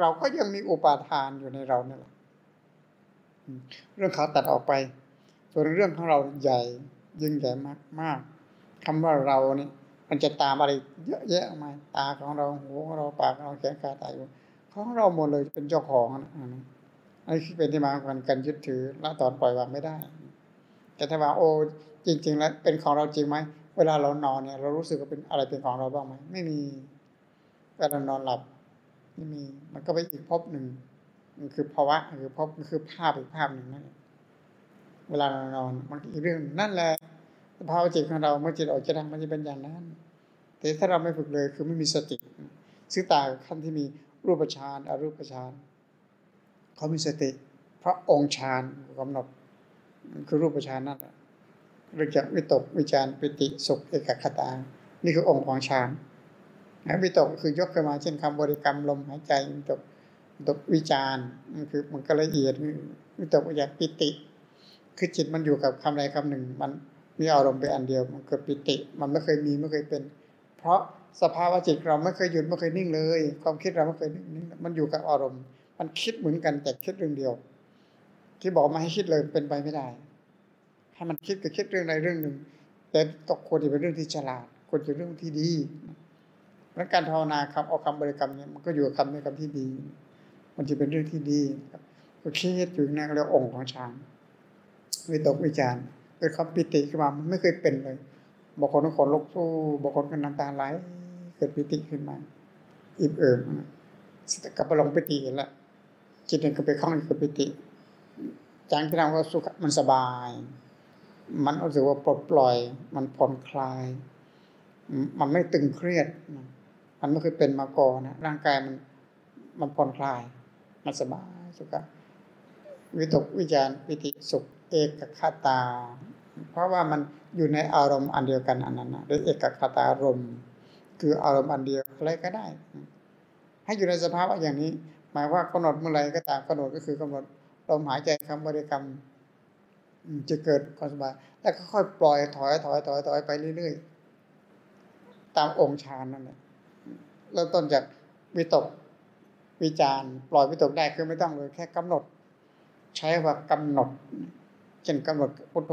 เราก็ยังมีอุปาทานอยู่ในเราเนี่ยแหละเรื่องเขาตัดออกไป ส่วนเรื่องของเราใหญ่ยิ่งใหญ่มากมากคำว่าเราเนี่ยมันจะตามอะไรเยอะแยะมาตาของเราหูของเราปากของเราแขนขาตาอยู่ของเราหมดเลยเป็นเจ้าของนะอันนี้คือเป็นที่มาของการยึดถือละตอนปล่อยวางไม่ได้ แต่ถ้าว่าโอ้จริง ๆ แล้วเป็นของเราจริงไหมเวลาเรานอนเนี่ย เรารู้สึกว่าเป็นอะไรเป็นของเราบ้างไหมไม่มีเวลานอนหลับ ไม่มีมันก็ไปอีกภพหนึ่งมันคือภาวะคือภพมันคือภาพอีกภาพหนึ่งนั่นเวลาเรานอนมันอีกเรื่องนั่นแหละสภาวะจิตของเราเมื่อจิตออกจากมันจะเป็นอย่างนั้น แต่ถ้าเราไม่ฝึกเลยคือไม่มีสติซึ่งตาขั้นที่มีรูปฌานอรูปฌานเขามีสติเพราะองค์ฌานกำหนดคือรูปฌานนั่นแหละเรียกจากวิตกวิจารปิติสุขเอกคตา นี่คือองค์ของฌาน วิตกคือยกขึ้นมาเช่นคำบริกรรมลมหายใจวิตกวิตกวิจารมันคือมันก็ละเอียดวิตกวิจารปิติ คือจิตมันอยู่กับคำใดคำหนึ่ง มันมีอารมณ์ไปอันเดียว มันเกิดปิติ มันไม่เคยมีไม่เคยเป็น เพราะสภาวะจิตเราไม่เคยหยุดไม่เคยนิ่งเลย ความคิดเราไม่เคยนิ่งมันอยู่กับอารมณ์ มันคิดเหมือนกันแต่คิดเรื่องเดียว ที่บอกมาให้คิดเลยเป็นไปไม่ได้ให้มันคิดก็คิดเรื่องใดเรื่องหนึ่ง แต่ตกควรจะเป็นเรื่องที่ฉลาดควรจะเรื่องที่ดี แล้วการภาวนาคำออกคำบริกรรมเนี่ยมันก็อยู่กับคำในคำที่ดี มันจะเป็นเรื่องที่ดีครับก็คิดอยู่นั่นเรียกองค์ของฌานวิตกวิจารเกิดความปิติขึ้นมามันไม่เคยเป็นเลยบางคนก็ขนลุกสู้บางคนก็น้ำตาไหลเกิดปิติขึ้นมาอิ่มเอิบกลับไปลงปิติแล้วจิตเนี่ยก็ไปคล้องกับปิติจางที่เราก็สุขมันสบาย มันรู้สึกว่าปลดปล่อย มันผ่อนคลาย มันไม่ตึงเครียด มันไม่เคยเป็นมาก่อนนะร่างกายมันมันผ่อนคลาย มันสบายสุขวิตกวิจารปิติสุข เอกคตา เพราะว่ามันอยู่ในอารมณ์อันเดียวกันอันนั้นนะหรือเอกคตารมคืออารมณ์อันเดียวอะไรก็ได้ ให้อยู่ในสภาพอย่างนี้ หมายว่ากำหนดเมื่อไรก็ตามกำหนดก็คือกำหนดลมหายใจคำบริกรรมจะเกิดความสบายแล้วก็ค่อยปล่อยถอยถอยถอยถอยไปเรื่อยๆตามองค์ฌานนั่นแหละ เริ่มต้นจากวิตกวิจารปล่อยวิตกได้คือไม่ต้องเลยแค่กำหนด ใช้ว่ากำหนดเช่นกำหนดพุทโธ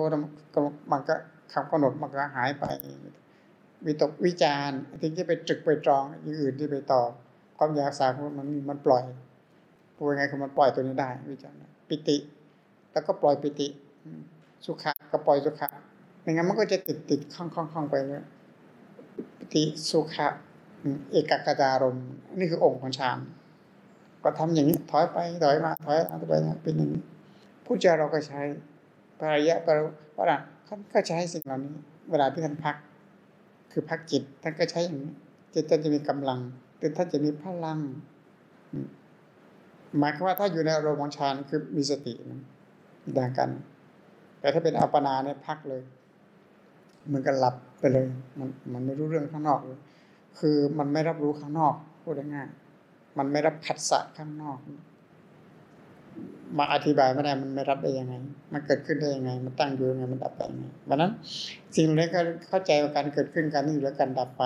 มันก็คำกำหนดมันก็หายไปวิตกวิจารที่ไปจึกไปตรองอย่างอื่นที่ไปต่อ ความอยากสามันมันปล่อยพูดยังไงคือมันปล่อยตัวนี้ได้ วิจารปิติ แล้วก็ปล่อยปิติ สุขะก็ปล่อยสุขะไม่งั้นมันก็จะติดติดข้องข้องข้องไปเลยปิติสุขะ เอกกตารมนี่คือองค์ของฌานก็ทำอย่างนี้ถอยไปถอยมาถอยอะไรไปเป็นอย่างนี้ผู้เจ้าเราก็ใช้ปริยะปรปรท่านก็ใช้สิ่งเหล่านี้ เวลาที่ท่านพัก คือพักจิตท่านก็ใช้อย่างนี้จิตท่านจะมีกำลังหรือท่านจะมีพลังหมายความว่าถ้าอยู่ในอารมณ์ของฌานคือมีสติดังกัน แต่ถ้าเป็นอัปปนาเนี่ยพักเลย เหมือนกับหลับไปเลย มันมันไม่รู้เรื่องข้างนอกเลย คือมันไม่รับรู้ข้างนอกพูดง่ายๆมันไม่รับผัสสะข้างนอกมาอธิบายไม่ได้มันไม่รับได้ยังไง มันเกิดขึ้นได้ยังไง มันตั้งอยู่ยังไงมันดับไปยังไงวันนั้นสิ่งเหล่านี้ก็เข้าใจว่าการเกิดขึ้นการอยู่และการดับไป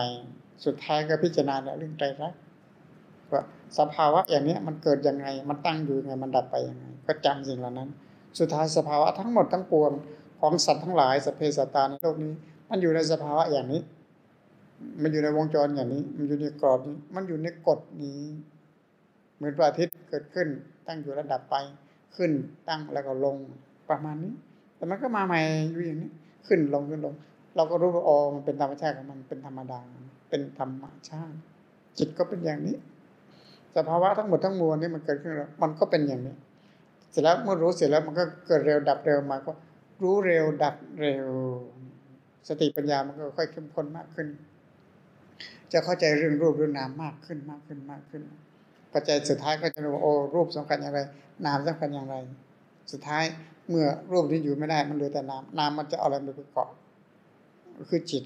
สุดท้ายก็พิจารณาเรื่องใจรักว่าสภาวะอย่างนี้มันเกิดยังไง มันตั้งอยู่ยังไงมันดับไปยังไง ก็จำสิ่งเหล่านั้น สุดท้ายสภาวะทั้งหมดทั้งปวงของสัตว์ทั้งหลายสเพสัตตาในโลกนี้ มันอยู่ในสภาวะอย่างนี้ มันอยู่ในวงจรอย่างนี้ มันอยู่ในกรอบนี้ มันอยู่ในกฎนี้ เหมือนพระอาทิตย์เกิดขึ้น ตั้งอยู่ระดับไป ขึ้นตั้งแล้วก็ลงประมาณนี้ แต่มันก็มาใหม่อยู่อย่างนี้ ขึ้นลงขึ้นลง เราก็รู้ว่าอ๋อมันเป็นธรรมชาติของมันเป็นธรรมดา เป็นธรรมชาติ จิตก็เป็นอย่างนี้ สภาวะทั้งหมดทั้งมวลนี่มันเกิดขึ้นแล้วมันก็เป็นอย่างนี้ เสร็จแล้วเมื่อรู้เสร็จแล้วมันก็เกิดเร็วดับเร็วมาก็ รู้เร็วดับเร็ว สติปัญญามันก็ค่อยเข้มข้นมากขึ้น จะเข้าใจเรื่องรูปเรื่องนามมากขึ้นมากขึ้นมากขึ้นปัจจัยสุดท้ายก็จะรู้ว่าโอ้รูปสำคัญอย่างไร นามสำคัญอย่างไร สุดท้ายเมื่อรูปที่อยู่ไม่ได้มันเหลือแต่นามนามมันจะเอาอะไรไปเกาะคือจิต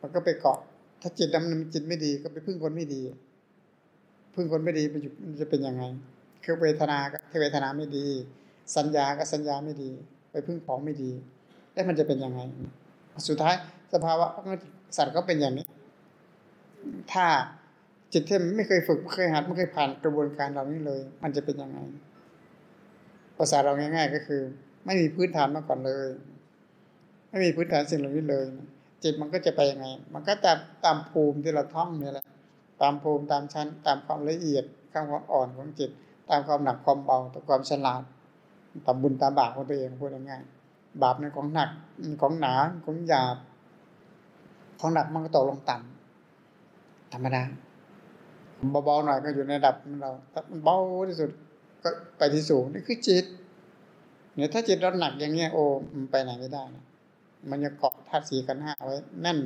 มันก็ไปเกาะ ถ้าจิตมันจิตไม่ดีก็ไปพึ่งคนไม่ดี พึ่งคนไม่ดีมันจะเป็นยังไงคือเวทนาก็เวทนาไม่ดี สัญญาก็สัญญาไม่ดี ไปพึ่งของไม่ดี แล้วมันจะเป็นยังไง สุดท้ายสภาวะสัตว์ก็เป็นอย่างนี้ ถ้าจิตที่ไม่เคยฝึกไม่เคยหัดไม่เคยผ่านกระบวนการเหล่านี้เลย มันจะเป็นยังไงภาษาเราง่าย ๆ ก็คือ ไม่มีพื้นฐานมาก่อนเลย ไม่มีพื้นฐานสิ่งเหล่านี้เลยจิตมันก็จะไปยังไง มันก็จะตามภูมิที่เราท่องนี่แหละ ตามภูมิตามชั้น ตามความละเอียดความอ่อนของจิต ตามความหนักความเบาตามความฉลาดทำบุญตามบาปของตัวเองพูดง่ายๆบาปในของหนักของหนาของหยาบของหนักมันก็ตกลงต่ำ ธรรมดาเบาๆหน่อยก็อยู่ในระดับเราถ้ามันเบาที่สุดก็ไปที่สูงนี่คือจิตเนี่ยถ้าจิตเราหนักอย่างเงี้ยโอ้มันไปไหนไม่ได้นะมันจะเกาะธาตุสีกันห้าไว้แน่น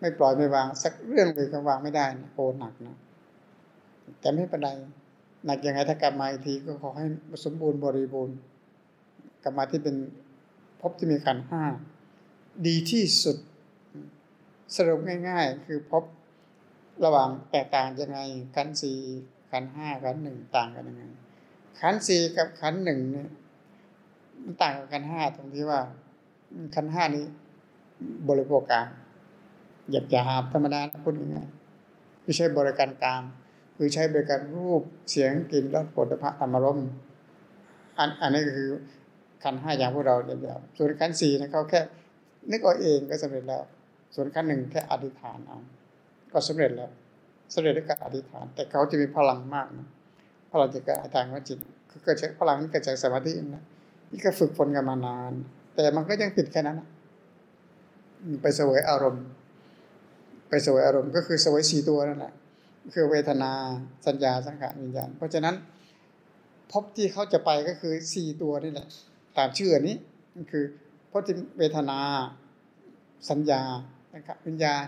ไม่ปล่อยไม่วาง สักเรื่องเลยก็วางไม่ได้นะโอ้หนักนะแต่ไม่เป็นไรหนักยังไงถ้ากลับมาอีกทีก็ขอให้สมบูรณ์บริบูรณ์กลับมาที่เป็นพบที่มีขันห้าดีที่สุดสรุปง่าย ๆ คือพบ ระหว่างแตกต่างยังไงขันสี่ขันห้าขันหนึ่งต่างกันยังไงขันสี่กับขันหนึ่งเนี่ยมันต่างกับขันห้าตรงที่ว่าขันห้านี้ บริโภคกางหยาบหยาบธรรมดาพูดง่ายๆไม่ใช่บริการกางคือใช้บริการรูปเสียงกลิ่นรสผลิภัณฑ์ธรรมรมอันอันนี้คือขันห้าอย่างพวกเราเดียวส่วนขันสี่นะเขาแค่นึกเอาเองก็สำเร็จแล้ว ส่วนขันหนึ่งแค่อธิษฐานเอา ก็สำเร็จแล้วสำเร็จด้วยการอธิษฐาน แต่เขาจะมีพลังมากนะพลังจากการอธิษฐานว่าจิตคือเกิดจากพลังนี้เกิดจากสมาธินะนี่ก็ฝึกฝนกันมานาน แต่มันก็ยังติดแค่นั้นนะไปเสวยอารมณ์ ไปเสวยอารมณ์ก็คือเสวยสี่ตัวนั่นแหละคือเวทนาสัญญาสังขารวิญญาณ เพราะฉะนั้นพบที่เขาจะไปก็คือสี่ตัวนี่แหละตามชื่อนี้คือพบที่เวทนา สัญญาสังขารวิญญาณ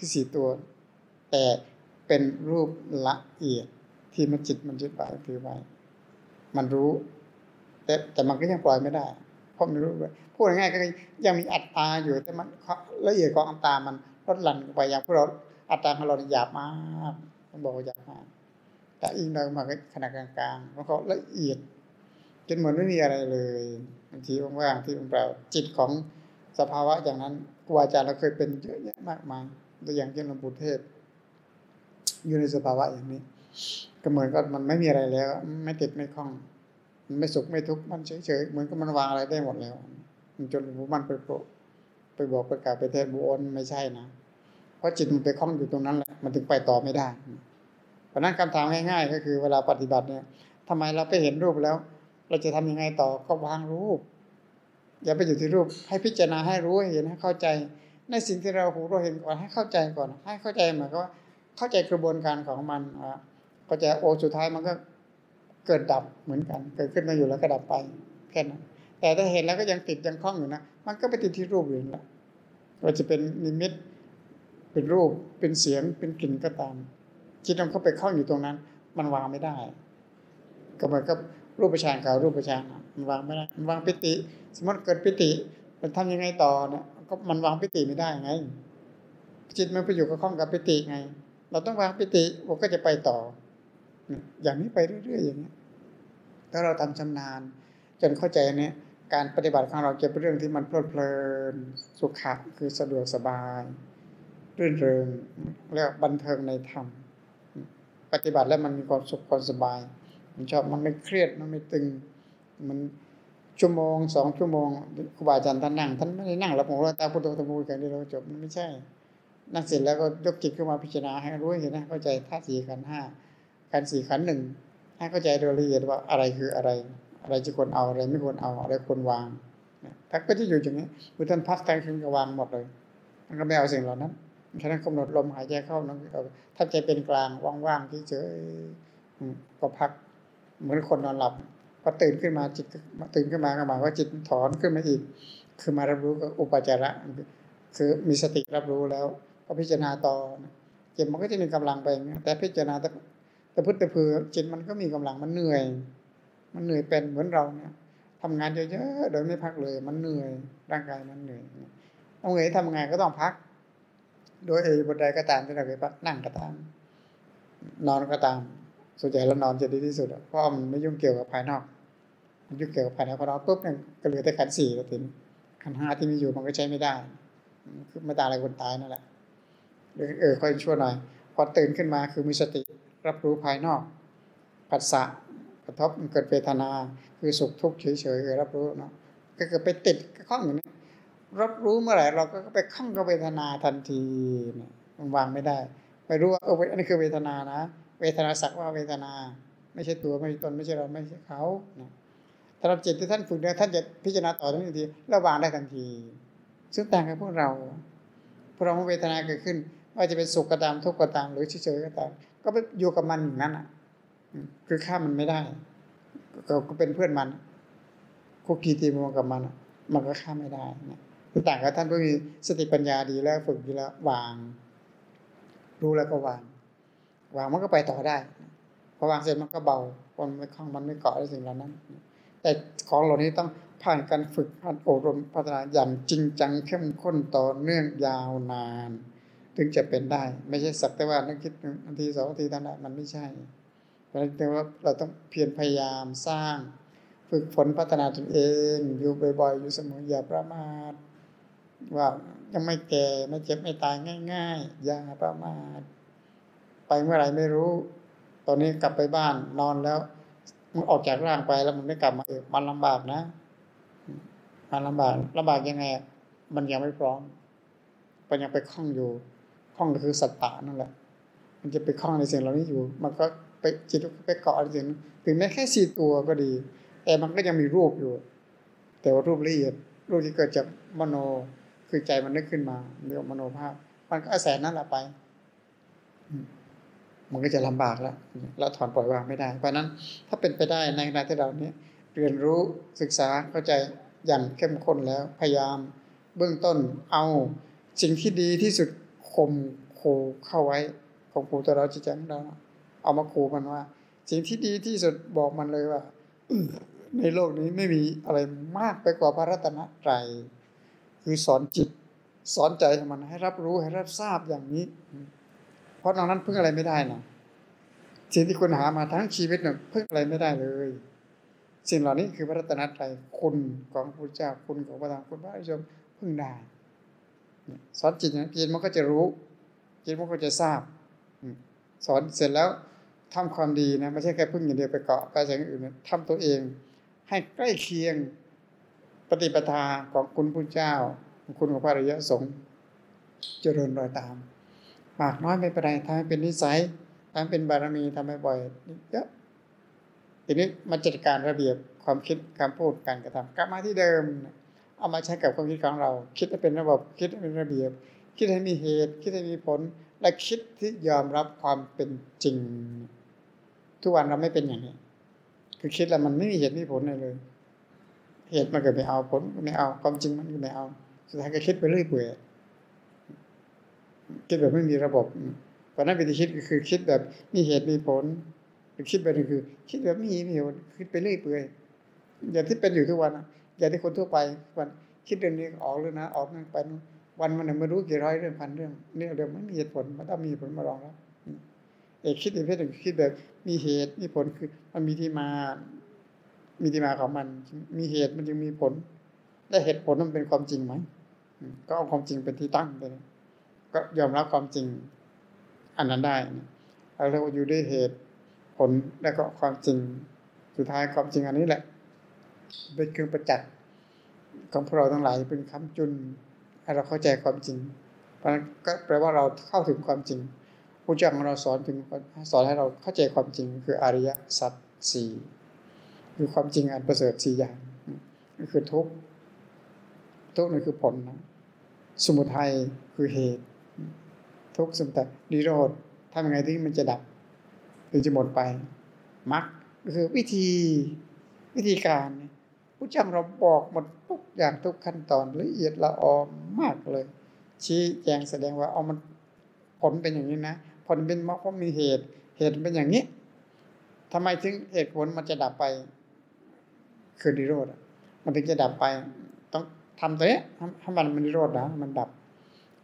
คือสี่ตัว แต่เป็นรูปละเอียดที่มันจิตมันยึดไว้ถือไว้ มันรู้ แต่แต่มันก็ยังปล่อยไม่ได้ เพราะมันรู้ว่าพูดง่ายๆก็ยังมีอัตตาอยู่ แต่มันละเอียดของอัตตามันลดหลั่นไปอย่างพวกเราอัตราของเราหยาบมากต้องบอกว่าหยาบมากแต่อีกหน่อยมาขนาดกลางๆมันก็ละเอียดจนเหมือนไม่มีอะไรเลยบางทีว่างๆที่เปล่าจิตของสภาวะอย่างนั้นครูอาจารย์เราเคยเป็นเยอะแยะมากมาย ตัวอย่างเช่นหลวงปู่เทศ อยู่ในสภาวะอย่างนี้ก็เหมือนกับมันไม่มีอะไรแล้ว ไม่ติดไม่คล้อง มันไม่สุขไม่ทุกข์มันเฉยๆเหมือนกับมันวางอะไรได้หมดแล้ว มันจนหมู่มันไปโปรไปบอกประกาศไปเทศบุอนไม่ใช่นะเพราะจิตมันไปคล้องอยู่ตรงนั้นแหละมันถึงไปต่อไม่ได้เพราะนั้นคำถามง่าย ๆ ก็คือเวลาปฏิบัติเนี่ยทำไมเราไปเห็นรูปแล้ว เราจะทำยังไงต่อก็วางรูป อย่าไปอยู่ที่รูป ให้พิจารณาให้รู้ให้เห็นให้เข้าใจ ในสิ่งที่เราหูเราเห็นก่อนให้เข้าใจก่อน ให้เข้าใจหมายก็ว่าเข้าใจกระบวนการของมันอะก็จะโอสุดท้ายมันก็เกิดดับเหมือนกัน เกิดขึ้นมาอยู่แล้วก็ดับไปแค่นั้นแต่ถ้าเห็นแล้วก็ยังติดยังคล้องอยู่นะมันก็ไปติดที่รูปอยู่นละว่าจะเป็นนิมิตเป็นรูปเป็นเสียงเป็นกลิ่นก็ตามจิตมันเข้าไปคล้องอยู่ตรงนั้น มันวางไม่ได้ ก็เหมือนกับรูปฌานกับรูปฌานมันวางไม่ได้มันวางปิติ สมมติเกิดปิติ มันทำยังไงต่อเนี่ย ก็มันวางปิติไม่ได้ไง จิตมันไปอยู่กับข้องกับปิติไง เราต้องวางปิติมันก็จะไปต่อ อย่างนี้ไปเรื่อยๆอย่างนี้ถ้าเราทำชำนาญ จนเข้าใจเนี่ยการปฏิบัติของเราจะเป็นเรื่องที่มันเพลิดเพลินสุขะคือสะดวกสบายรื่นเริงเรียกบันเทิงในธรรม ปฏิบัติแล้วมันมีความสุขความสบาย มันชอบมันไม่เครียดมันไม่ตึง มัน ชั่วโมงสองชั่วโมงครูบาอาจารย์ท่านนั่งท่านไม่ได้นั่งหลับหูหลับตาพุทโธธรรมโมกันที่เราจบมันไม่ใช่ นั่งเสร็จแล้วก็ยกจิตขึ้นมาพิจารณาให้รู้เห็นนะเข้าใจธาตุสี่ขันห้าขันสี่ขันหนึ่งให้เข้าใจโดยละเอียดว่าอะไรคืออะไร อะไรจะควรเอาอะไรไม่ควรเอาอะไรควรวางทักก็จะอยู่อย่างนี้คือท่านพักแต่ขึ้นก็วางหมดเลยมันก็ไม่เอาสิ่งเหล่านั้นฉะนั้นกำหนดลมหายใจเข้านั้นถ้าใจเป็นกลางว่างๆเฉยๆก็พักเหมือนคนนอนหลับ พอตื่นขึ้นมาจิตตื่นขึ้นมาก็หมายว่าจิตถอนขึ้นมาอีก คือมารับรู้กับอุปจาระ คือมีสติรับรู้แล้วก็พิจารณาต่อจิตมันก็จะมีกำลังไปแต่พิจารณาแต่แต่พุทธเพือจิตมันก็มีกำลังมันเหนื่อย มันเหนื่อยเป็นเหมือนเราเนี่ยทำงานเยอะๆโดยไม่พักเลย มันเหนื่อยร่างกายมันเหนื่อยต้องเหนื่อยทำงานก็ต้องพัก โดยเอบนใดก็ตามที่เราเคยพักนั่งก็ตาม นอนก็ตาม ส่วนใหญ่เรานอนจะดีที่สุดเพราะมันไม่ยุ่งเกี่ยวกับภายนอก มันยุ่งเกี่ยวกับภายในพอนอนปุ๊บเนี่ยก็เหลือแต่ขันสี่แล้วทีนี้ขันห้าที่มีอยู่มันก็ใช้ไม่ได้คือไม่ตาอะไรคนตายนั่นแหละเออค่อยชั่วหน่อยพอตื่นขึ้นมาคือมีสติรับรู้ภายนอกผัสสะกระทบมันเกิดเวทนา คือสุขทุกข์เฉยๆรับรู้เนาะก็เกิดไปติดข้องอย่างนี้รับรู้เมื่อไหร่เราก็ไปข้องกับเวทนาทันทีเนี่ยมันวางไม่ได้ ไม่รู้ว่าเอออันนี้คือเวทนานะ เวทนาสักว่าเวทนา ไม่ใช่ตัวไม่ใช่ตนไม่ใช่เราไม่ใช่เขานะถ้าเราจิตที่ท่านฝึกเนี่ยท่านจะพิจารณาต่อทันทีแล้ววางได้ทันที ซึ่งต่างกับพวกเราพวกเราเวทนาเกิดขึ้น ว่าจะเป็นสุขก็ตามทุกข์ก็ตามหรือเฉยๆก็ตาม ก็ไปอยู่กับมันอย่างนั้นอะคือข้ามมันไม่ได้ก็เป็นเพื่อนมันคุกคีตีมัวกับมันมันก็ข้ามไม่ได้นะคือต่างกับท่านผู้มีสติปัญญาดีแล้วฝึกดีแล้ววาง รู้แล้วก็วาง วางมันก็ไปต่อได้ พอวางเสร็จมันก็เบาคนไม่คล้องมันไม่เกาะในสิ่งเหล่านั้น แต่ของเหล่านี้ต้องผ่านการฝึกผ่านอบรมพัฒนาอย่างจริงจังเข้มข้นต่อเนื่องยาวนาน ถึงจะเป็นได้ ไม่ใช่สักแต่ว่านึกคิดนาทีสองนาทีทำได้มันไม่ใช่เพราะฉะนั้นว่าเราต้องเพียรพยายามสร้าง ฝึกฝนพัฒนาตนเองอยู่บ่อยๆอยู่เสมออย่าประมาทว่ายังไม่แก่ไม่เจ็บไม่ตายง่าย ๆ อย่าประมาท ไปเมื่อไรไม่รู้ ตอนนี้กลับไปบ้านนอนแล้วมันออกจากร่างไปแล้วมันไม่กลับมาเองมันลำบากนะมันลำบากลำบากยังไง มันยังไม่พร้อมมันยังไปคล้องอยู่คล้องก็คือสัตตานั่นแหละ มันจะไปคล้องในสิ่งเหล่านี้อยู่ มันก็ไปจิตไปเกาะในสิ่งถึงแม้แค่สี่ตัวก็ดี แต่มันก็ยังมีรูปอยู่ แต่ว่ารูปละเอียดรูปที่เกิดจากมโนคือใจมันนึกขึ้นมาเรียกมโนภาพ มันก็อาศัยนั่นแหละไปมั มันก็จะลำบากแล้วแล้วถอนปล่อยวางไม่ได้ เพราะนั้นถ้าเป็นไปได้ในขณะที่เราเนี้ยเรียนรู้ศึกษาเข้าใจอย่างเข้มข้นแล้วพยายาม เบื้องต้นเอาสิ่งที่ดีที่สุดข่มโคเข้าไว้ของครูตัวเราจิตใจของเราเอามาคูมันว่า สิ่งที่ดีที่สุดบอกมันเลยว่าในโลกนี้ไม่มีอะไรมากไปกว่าพระรัตนตรัยคือสอนจิต สอนใจมันให้รับรู้ให้รับทราบอย่างนี้ เพราะนอกนั้นพึ่งอะไรไม่ได้นะสิ่งที่คุณหามาทั้งชีวิตเนี่ยพึ่งอะไรไม่ได้เลย สิ่งเหล่านี้คือพระรัตนตรัยคุณของพระเจ้าคุณของพระธรรมคุณพระอริยมพึ่งได้สอนจิตนะจิตมันก็จะรู้ จิตมันก็จะทราบสอนเสร็จแล้วทำความดีนะไม่ใช่แค่พึ่งอย่างเดียวไปเกาะไปสิ่งอื่นนะทำตัวเอง ให้ใกล้เคียงปฏิปทาของคุณพุทธเจ้า คุณของพระอริยสงฆ์เจริญรอยตาม มากน้อยไม่เป็นไรทำให้เป็นนิสัยทำให้เป็นบารมีทำให้บ่อยเยอะทีนี้มาจัดการระเบียบความคิดคำพูดการกระทำกลับมาที่เดิม เอามาใช้กับความคิดของเรา คิดให้เป็นระบบคิดให้เป็นระเบียบ คิดให้มีเหตุ คิดให้มีผล และคิดที่ยอมรับความเป็นจริง ทุกวันเราไม่เป็นอย่างนี้ คือคิดแล้วมันไม่มีเหตุไม่มีผลเลย เหตุมันก็ไม่เอาผลก็ไม่เอาความจริงมันก็ไม่เอา สุดท้ายก็คิดไปเรื่อยเปื่อย คิดแบบไม่มีระบบเพราะนั้นวิธีคิดก็คือคิดแบบมีเหตุมีผลคิดไปนึงคือ คิดแบบม่มีเหตุคิดไปเรื่อยเปื่อยอย่างที่เป็นอยู่ทุกวันอย่างที่คนทั่วไปวันคิดเรื่องนี้ออกเรื่องนะออกนั่นไปวันมันไม่รู้กี่ร้อยเรื่องพันเรื่องนี่เรื่องไม่มีเหตุผลมันต้องมีผลมารองรับเอกคิดในเพศหนึ่งคิดแบบมีเหตุมีผลคือ มันมีที่มา มีที่มาของมัน มีเหตุมันจึงมีผลและเหตุผลมันเป็นความจริงไหมก็เอาความจริงเป็นที่ตั้งไป ก็ยอมรับความจริงอันนั้นได้เราเรียกว่าอยู่ด้วยเหตุผลและก็ความจริงสุดท้ายความจริงอันนี้แหละ เป็นเครื่องประจักษ์ของพวกเราทั้งหลายเป็นคำจุนให้เราเข้าใจความจริง เพราะนั้นก็แปลว่าเราเข้าถึงความจริงพระเจ้าของเราสอนถึงสอนให้เราเข้าใจความจริงคืออริยสัจสี่คือความจริงอันประเสริฐสี่อย่างก็คือทุกทุกนั่นคือผลนะสมุทัยคือเหตุ ทุกสมุทัยนิโรธทำยังไงที่มันจะดับหรือจะหมดไปมรรคก็คือวิธีวิธีการพระเจ้าเราบอกหมดทุกอย่างทุกขั้นตอนละเอียดละออมากเลย ชี้แจงแสดงว่าเอามันผลเป็นอย่างนี้นะผลเป็นเพราะมีเหตุ เหตุเป็นอย่างนี้ทำไมถึงเหตุผลมันจะดับไป คือนิโรธมันถึงจะดับไป ต้องทำตัวนี้ให้มันมันนิโรธนะมันดับ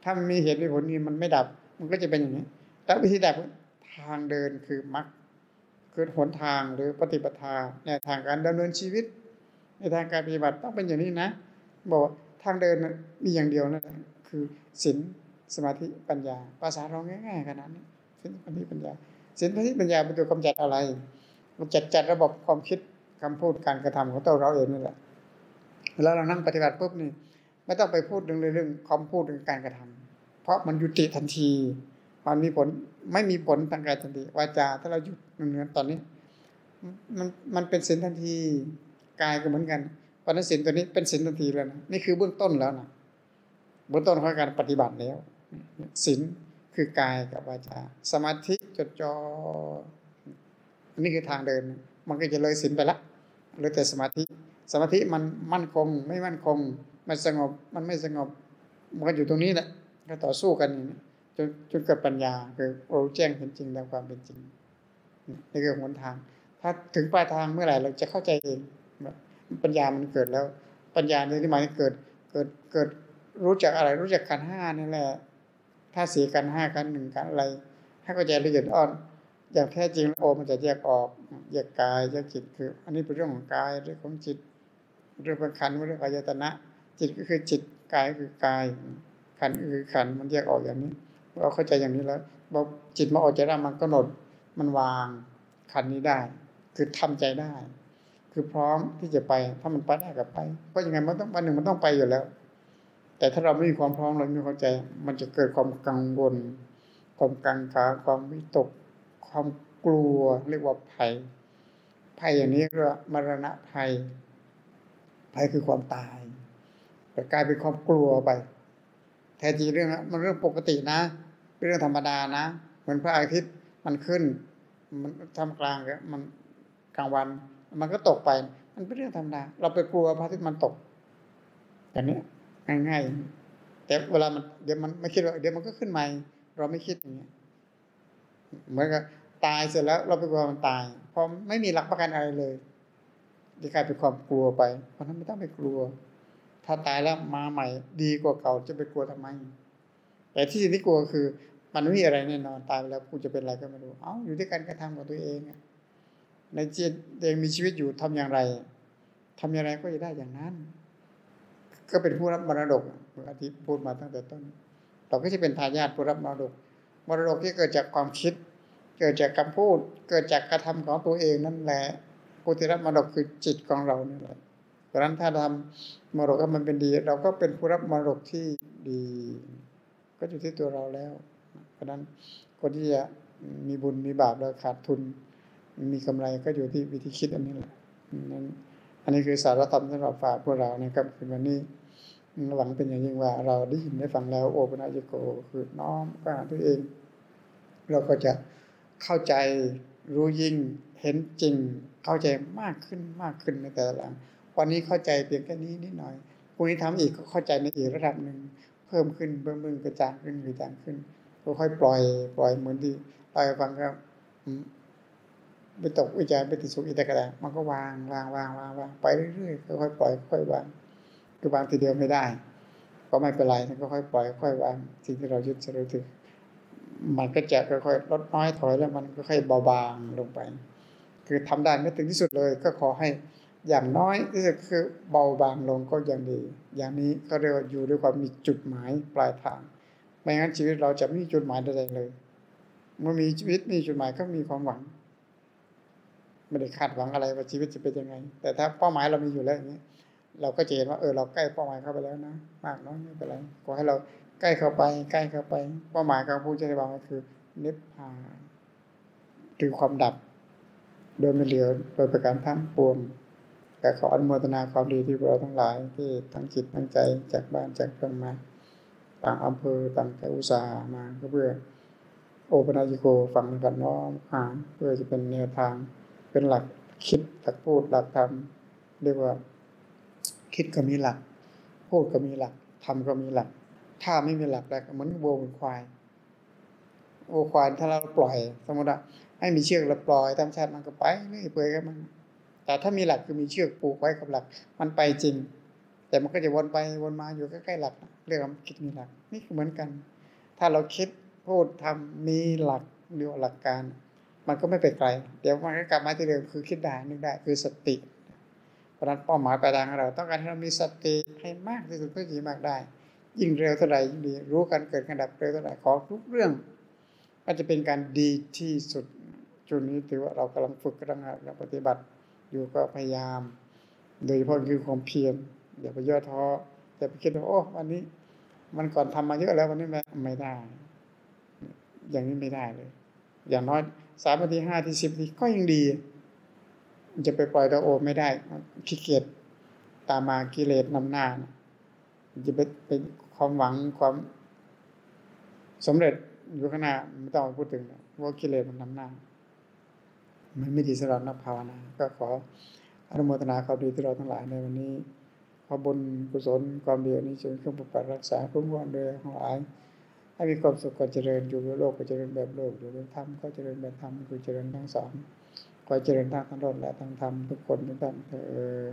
ถ้ามันมีเหตุมีผลนี่มันไม่ดับ มันก็จะเป็นอย่างนี้ แล้ววิธีดับทางเดินคือมรรคคือหนทางหรือปฏิปทาในทางการดำเนินชีวิต ในทางการปฏิบัติต้องเป็นอย่างนี้นะ บอกทางเดินมีอย่างเดียวนะคือศีลสมาธิปัญญา ภาษาเราง่ายๆขนาดนี้ศีลสมาธิปัญญาศีลสมาธิปัญญาเป็นตัวกำจัดอะไรมันจัดจัดระบบความคิดคำพูดการกระทำของตัวเราเองนี่แหละเวลาเรานั่งปฏิบัติปุ๊บนี่ ไม่ต้องไปพูดเรื่องเรื่องความพูดเรื่องการกระทำเพราะมันยุติทันที มันมีผลไม่มีผลทางกายทันทีวาจาถ้าเราหยุดเนือตอนนี้ มันมันเป็นศีลทันทีกายก็เหมือนกันเพราะนั้นศีลตัวนี้เป็นศีลทันทีแล้วนะนี่คือเบื้องต้นแล้วนะเบื้องต้นของการปฏิบัติแล้วศีลคือกายกับวาจา สมาธิจดจ่ออันนี้คือทางเดิน มันก็จะเลยศีลไปละเลยแต่สมาธิ สมาธิมันมั่นคงไม่มั่นคง มันสงบมันไม่สงบ มันก็อยู่ตรงนี้แหละก็ต่อสู้กันจนจนเกิดปัญญาคือรู้แจ้งเห็นจริงตามความเป็นจริงนี่คือหนทาง ถ้าถึงปลายทางเมื่อไหร่เราจะเข้าใจเองปัญญามันเกิดแล้ว ปัญญาในที่หมายเกิดเกิดเกิดรู้จักอะไรรู้จักขันห้านี่แหละถ้าสีกันห้ากันหนึ่งกันอะไรให้เข้าใจละเอียดอ่อนอย่างแท้จริงโอมันจะแยกออกแยกกายแยกจิตคือ อันนี้เป็นเรื่องของกายเรื่องของจิตเรื่องของขันเรื่องอายตนะ จิตก็คือจิตกายคือกาย ขันคือขันมันแยกออกอย่างนี้ เราเข้าใจอย่างนี้แล้วบอกจิตมาออกจากร่างมันก็หนดมันวางขันนี้ได้ คือทำใจได้ คือพร้อมที่จะไปถ้ามันไปได้ก็ไปเพราะยังไงมันต้องวันหนึ่งมันต้องไปอยู่แล้ว แต่ถ้าเราไม่มีความพร้อมเราไม่เข้าใจ มันจะเกิดความกังวลความกังขาความวิตก ความกลัวเรียกว่าภัย ภัยอย่างนี้เรียกว่ามรณะภัย ภัยคือความตาย แต่กลายเป็นความกลัวไป แท้จริงเรื่องมันเรื่องปกตินะ เป็นเรื่องธรรมดานะ เหมือนพระอาทิตย์มันขึ้น มันทำกลางมันกลางวัน มันก็ตกไป มันเป็นเรื่องธรรมดา เราไปกลัวพระอาทิตย์มันตกอย่นี้ง่ายๆแต่เวลามันเดี๋ยวมันไม่คิดว่าเดี๋ยวมันก็ขึ้นใหม่ เราไม่คิดอย่างนี้ยเหมือนกับตายเสร็จแล้วเราไปกลัวมันตายพอไม่มีหลักประกันอะไรเลยจะกลายเป็นความกลัวไป เพราะนั้นไม่ต้องไปกลัว ถ้าตายแล้วมาใหม่ ดีกว่าเก่าจะไปกลัวทำไม แต่ที่ที่กลัวคือ มันไม่มีอะไรแน่นอนตายไปแล้วกูจะเป็นอะไรก็ไม่รู้ เอ้าอยู่ที่การกระทำของตัวเองในจิตเองมีชีวิตอยู่ทำอย่างไรทำอย่างไรก็จะได้อย่างนั้น ก็เป็นผู้รับมรดกอาทิตย์พูดมาตั้งแต่ต้น เราก็จะเป็นทายาทผู้รับมรดก มรดกที่เกิดจากความคิด เกิดจากคำพูด เกิดจากกระทำของตัวเองนั่นแหละผู้ที่รับมรดกคือจิตของเราเนี่แหละะฉะนั้นถ้าทำมรดกมันเป็นดี เราก็เป็นผู้รับมรดกที่ดี ก็อยู่ที่ตัวเราแล้ว เพราะนั้นคนที่จะมีบุญมีบาปแล้วขาดทุน มีกำไรก็อยู่ที่วิธีคิดอันนี้แหละนั้นอันนี้คือสารธรรมสำหรับฝากพวกเรานะครับคือวันนี้หวังเป็นอย่างยิ่งว่า เราได้ยินได้ฟังแล้วโอปัญญโกคือน้อมก็หาตัวเอง เราก็จะเข้าใจรู้ยิ่งเห็นจริง เข้าใจมากขึ้นมากขึ้นในแต่ละหลัง วันนี้เข้าใจเพียงแค่นี้นิดหน่อยพรุ่งนี้ทำอีกก็เข้าใจในอีกระดับหนึ่งเพิ่มขึ้นเพิ่มขึ้นกระจางขึ้นกระจางขึ้นค่อยปล่อย ปล่อยเหมือนที่เราฟังครับไปตกวิจารไปติดสุขอิตกระดามันก็วางวางวางวางวางไปเรื่อยๆค่อยๆปล่อยค่อยวางคือวางทีเดียวไม่ได้ ก็ไม่เป็นไรก็ค่อยปล่อยค่อยวางสิ่งที่เรายึดเราถือมันก็จะค่อยๆลดน้อยถอยแล้วมันก็ค่อยเบาบางลงไป คือทำได้ไม่ถึงที่สุดเลย ก็ขอให้ อย่างน้อยที่สุดคือเบาบางลงก็ยังดี อย่างนี้ก็เรียกว่าอยู่ด้วยความมีจุดหมายปลายทาง ไม่งั้นชีวิตเราจะไม่มีจุดหมายใดๆเลย เมื่อมีชีวิตมีจุดหมายก็มีความหวัง ไม่ได้คาดหวังอะไรว่าชีวิตจะเป็นยังไง แต่ถ้าเป้าหมายเรามีอยู่แล้วอย่างนี้ เราก็จะเห็นว่าเออเราใกล้เป้าหมายเข้าไปแล้วนะ มากน้อยไม่เป็นไรขอให้เราใกล้เข้าไป ใกล้เข้าไป เป้าหมายของผู้เจริญบางก็คือนิพพานคือความดับ โดยไม่เหลือโดยประการทั้งปวง แต่ขออนุโมทนาความดีที่เราทั้งหลายที่ทั้งจิตทั้งใจจากบ้านจากเพื่อนมาต่างอำเภอต่างใจอุตสาห์มาก็เพื่อโอปนายิโกฟังกันน้อมหานเพื่อจะเป็นแนวทาง เป็นหลักคิดหลักพูดหลักทำเรียกว่า คิดก็มีหลัก พูดก็มีหลักทำก็มีหลัก ถ้าไม่มีหลักแล้วเหมือนวัวเหมือนควายวัวควายถ้าเราปล่อย สมมติว่าให้มีเชือกเราปล่อยธรรมชาติมันก็ไปเรื่อยเปื่อยก็มัน แต่ถ้ามีหลักคือมีเชือกผูกไว้กับหลัก มันไปจริง แต่มันก็จะวนไปวนมาอยู่ใกล้ๆหลัก เรียกว่าคิดมีหลักนี่เหมือนกัน ถ้าเราคิดพูดทำมีหลักเรียกว่าหลักการ มันก็ไม่ไปไกล เดี๋ยวมันก็กลับมาที่เดิมคือคิดได้นึกได้คือสติเพราะนั้นเป้าหมายปลายทางของเราต้องการให้เรามีสติให้มากที่สุดเพื่อจะมากได้ ยิ่งเร็วเท่าไหร่ยิ่งดีรู้การเกิดการดับเร็วเท่าไหร่ขอทุกเรื่องก็จะเป็นการดีที่สุดจุดนี้ถือว่าเรากำลังฝึกกำลังปฏิบัติ อยู่ก็พยายาม โดยเฉพาะคือความเพียรอย่าไปย่อท้ออย่าไปคิดว่าโอ้วันนี้ มันก่อนทำมาเยอะแล้ววันนี้ไม่ไม่ได้ อย่างนี้ไม่ได้เลย อย่างน้อยสามนาทีห้าทีสิบนาทีก็ยังดี จะไปปล่อยตัวโอไม่ได้ขี้เกียจตามมากิเลสนำหน้านะจะเป็นเป็นความหวังความสำเร็จอยู่ข้างหน้าไม่ต้องพูดถึงว่ากิเลสมันนำหน้า มันไม่ดีสำหรับนักภาวนาก็ขออนุโมทนาความดีที่เราทั้งหลายในวันนี้ขอบุญกุศลความดีนี้จงเครื่องปกปักรักษาคุ้มครองโดยทั้งหลายให้มีความสุขก็เจริญอยู่ในโลกก็เจริญแบบโลกอยู่ในธรรมก็เจริญแบบธรรมคือเจริญทั้งสองก็เจริญทั้งทั้งโลกและทั้งธรรมทุกคนทุกท่านเออ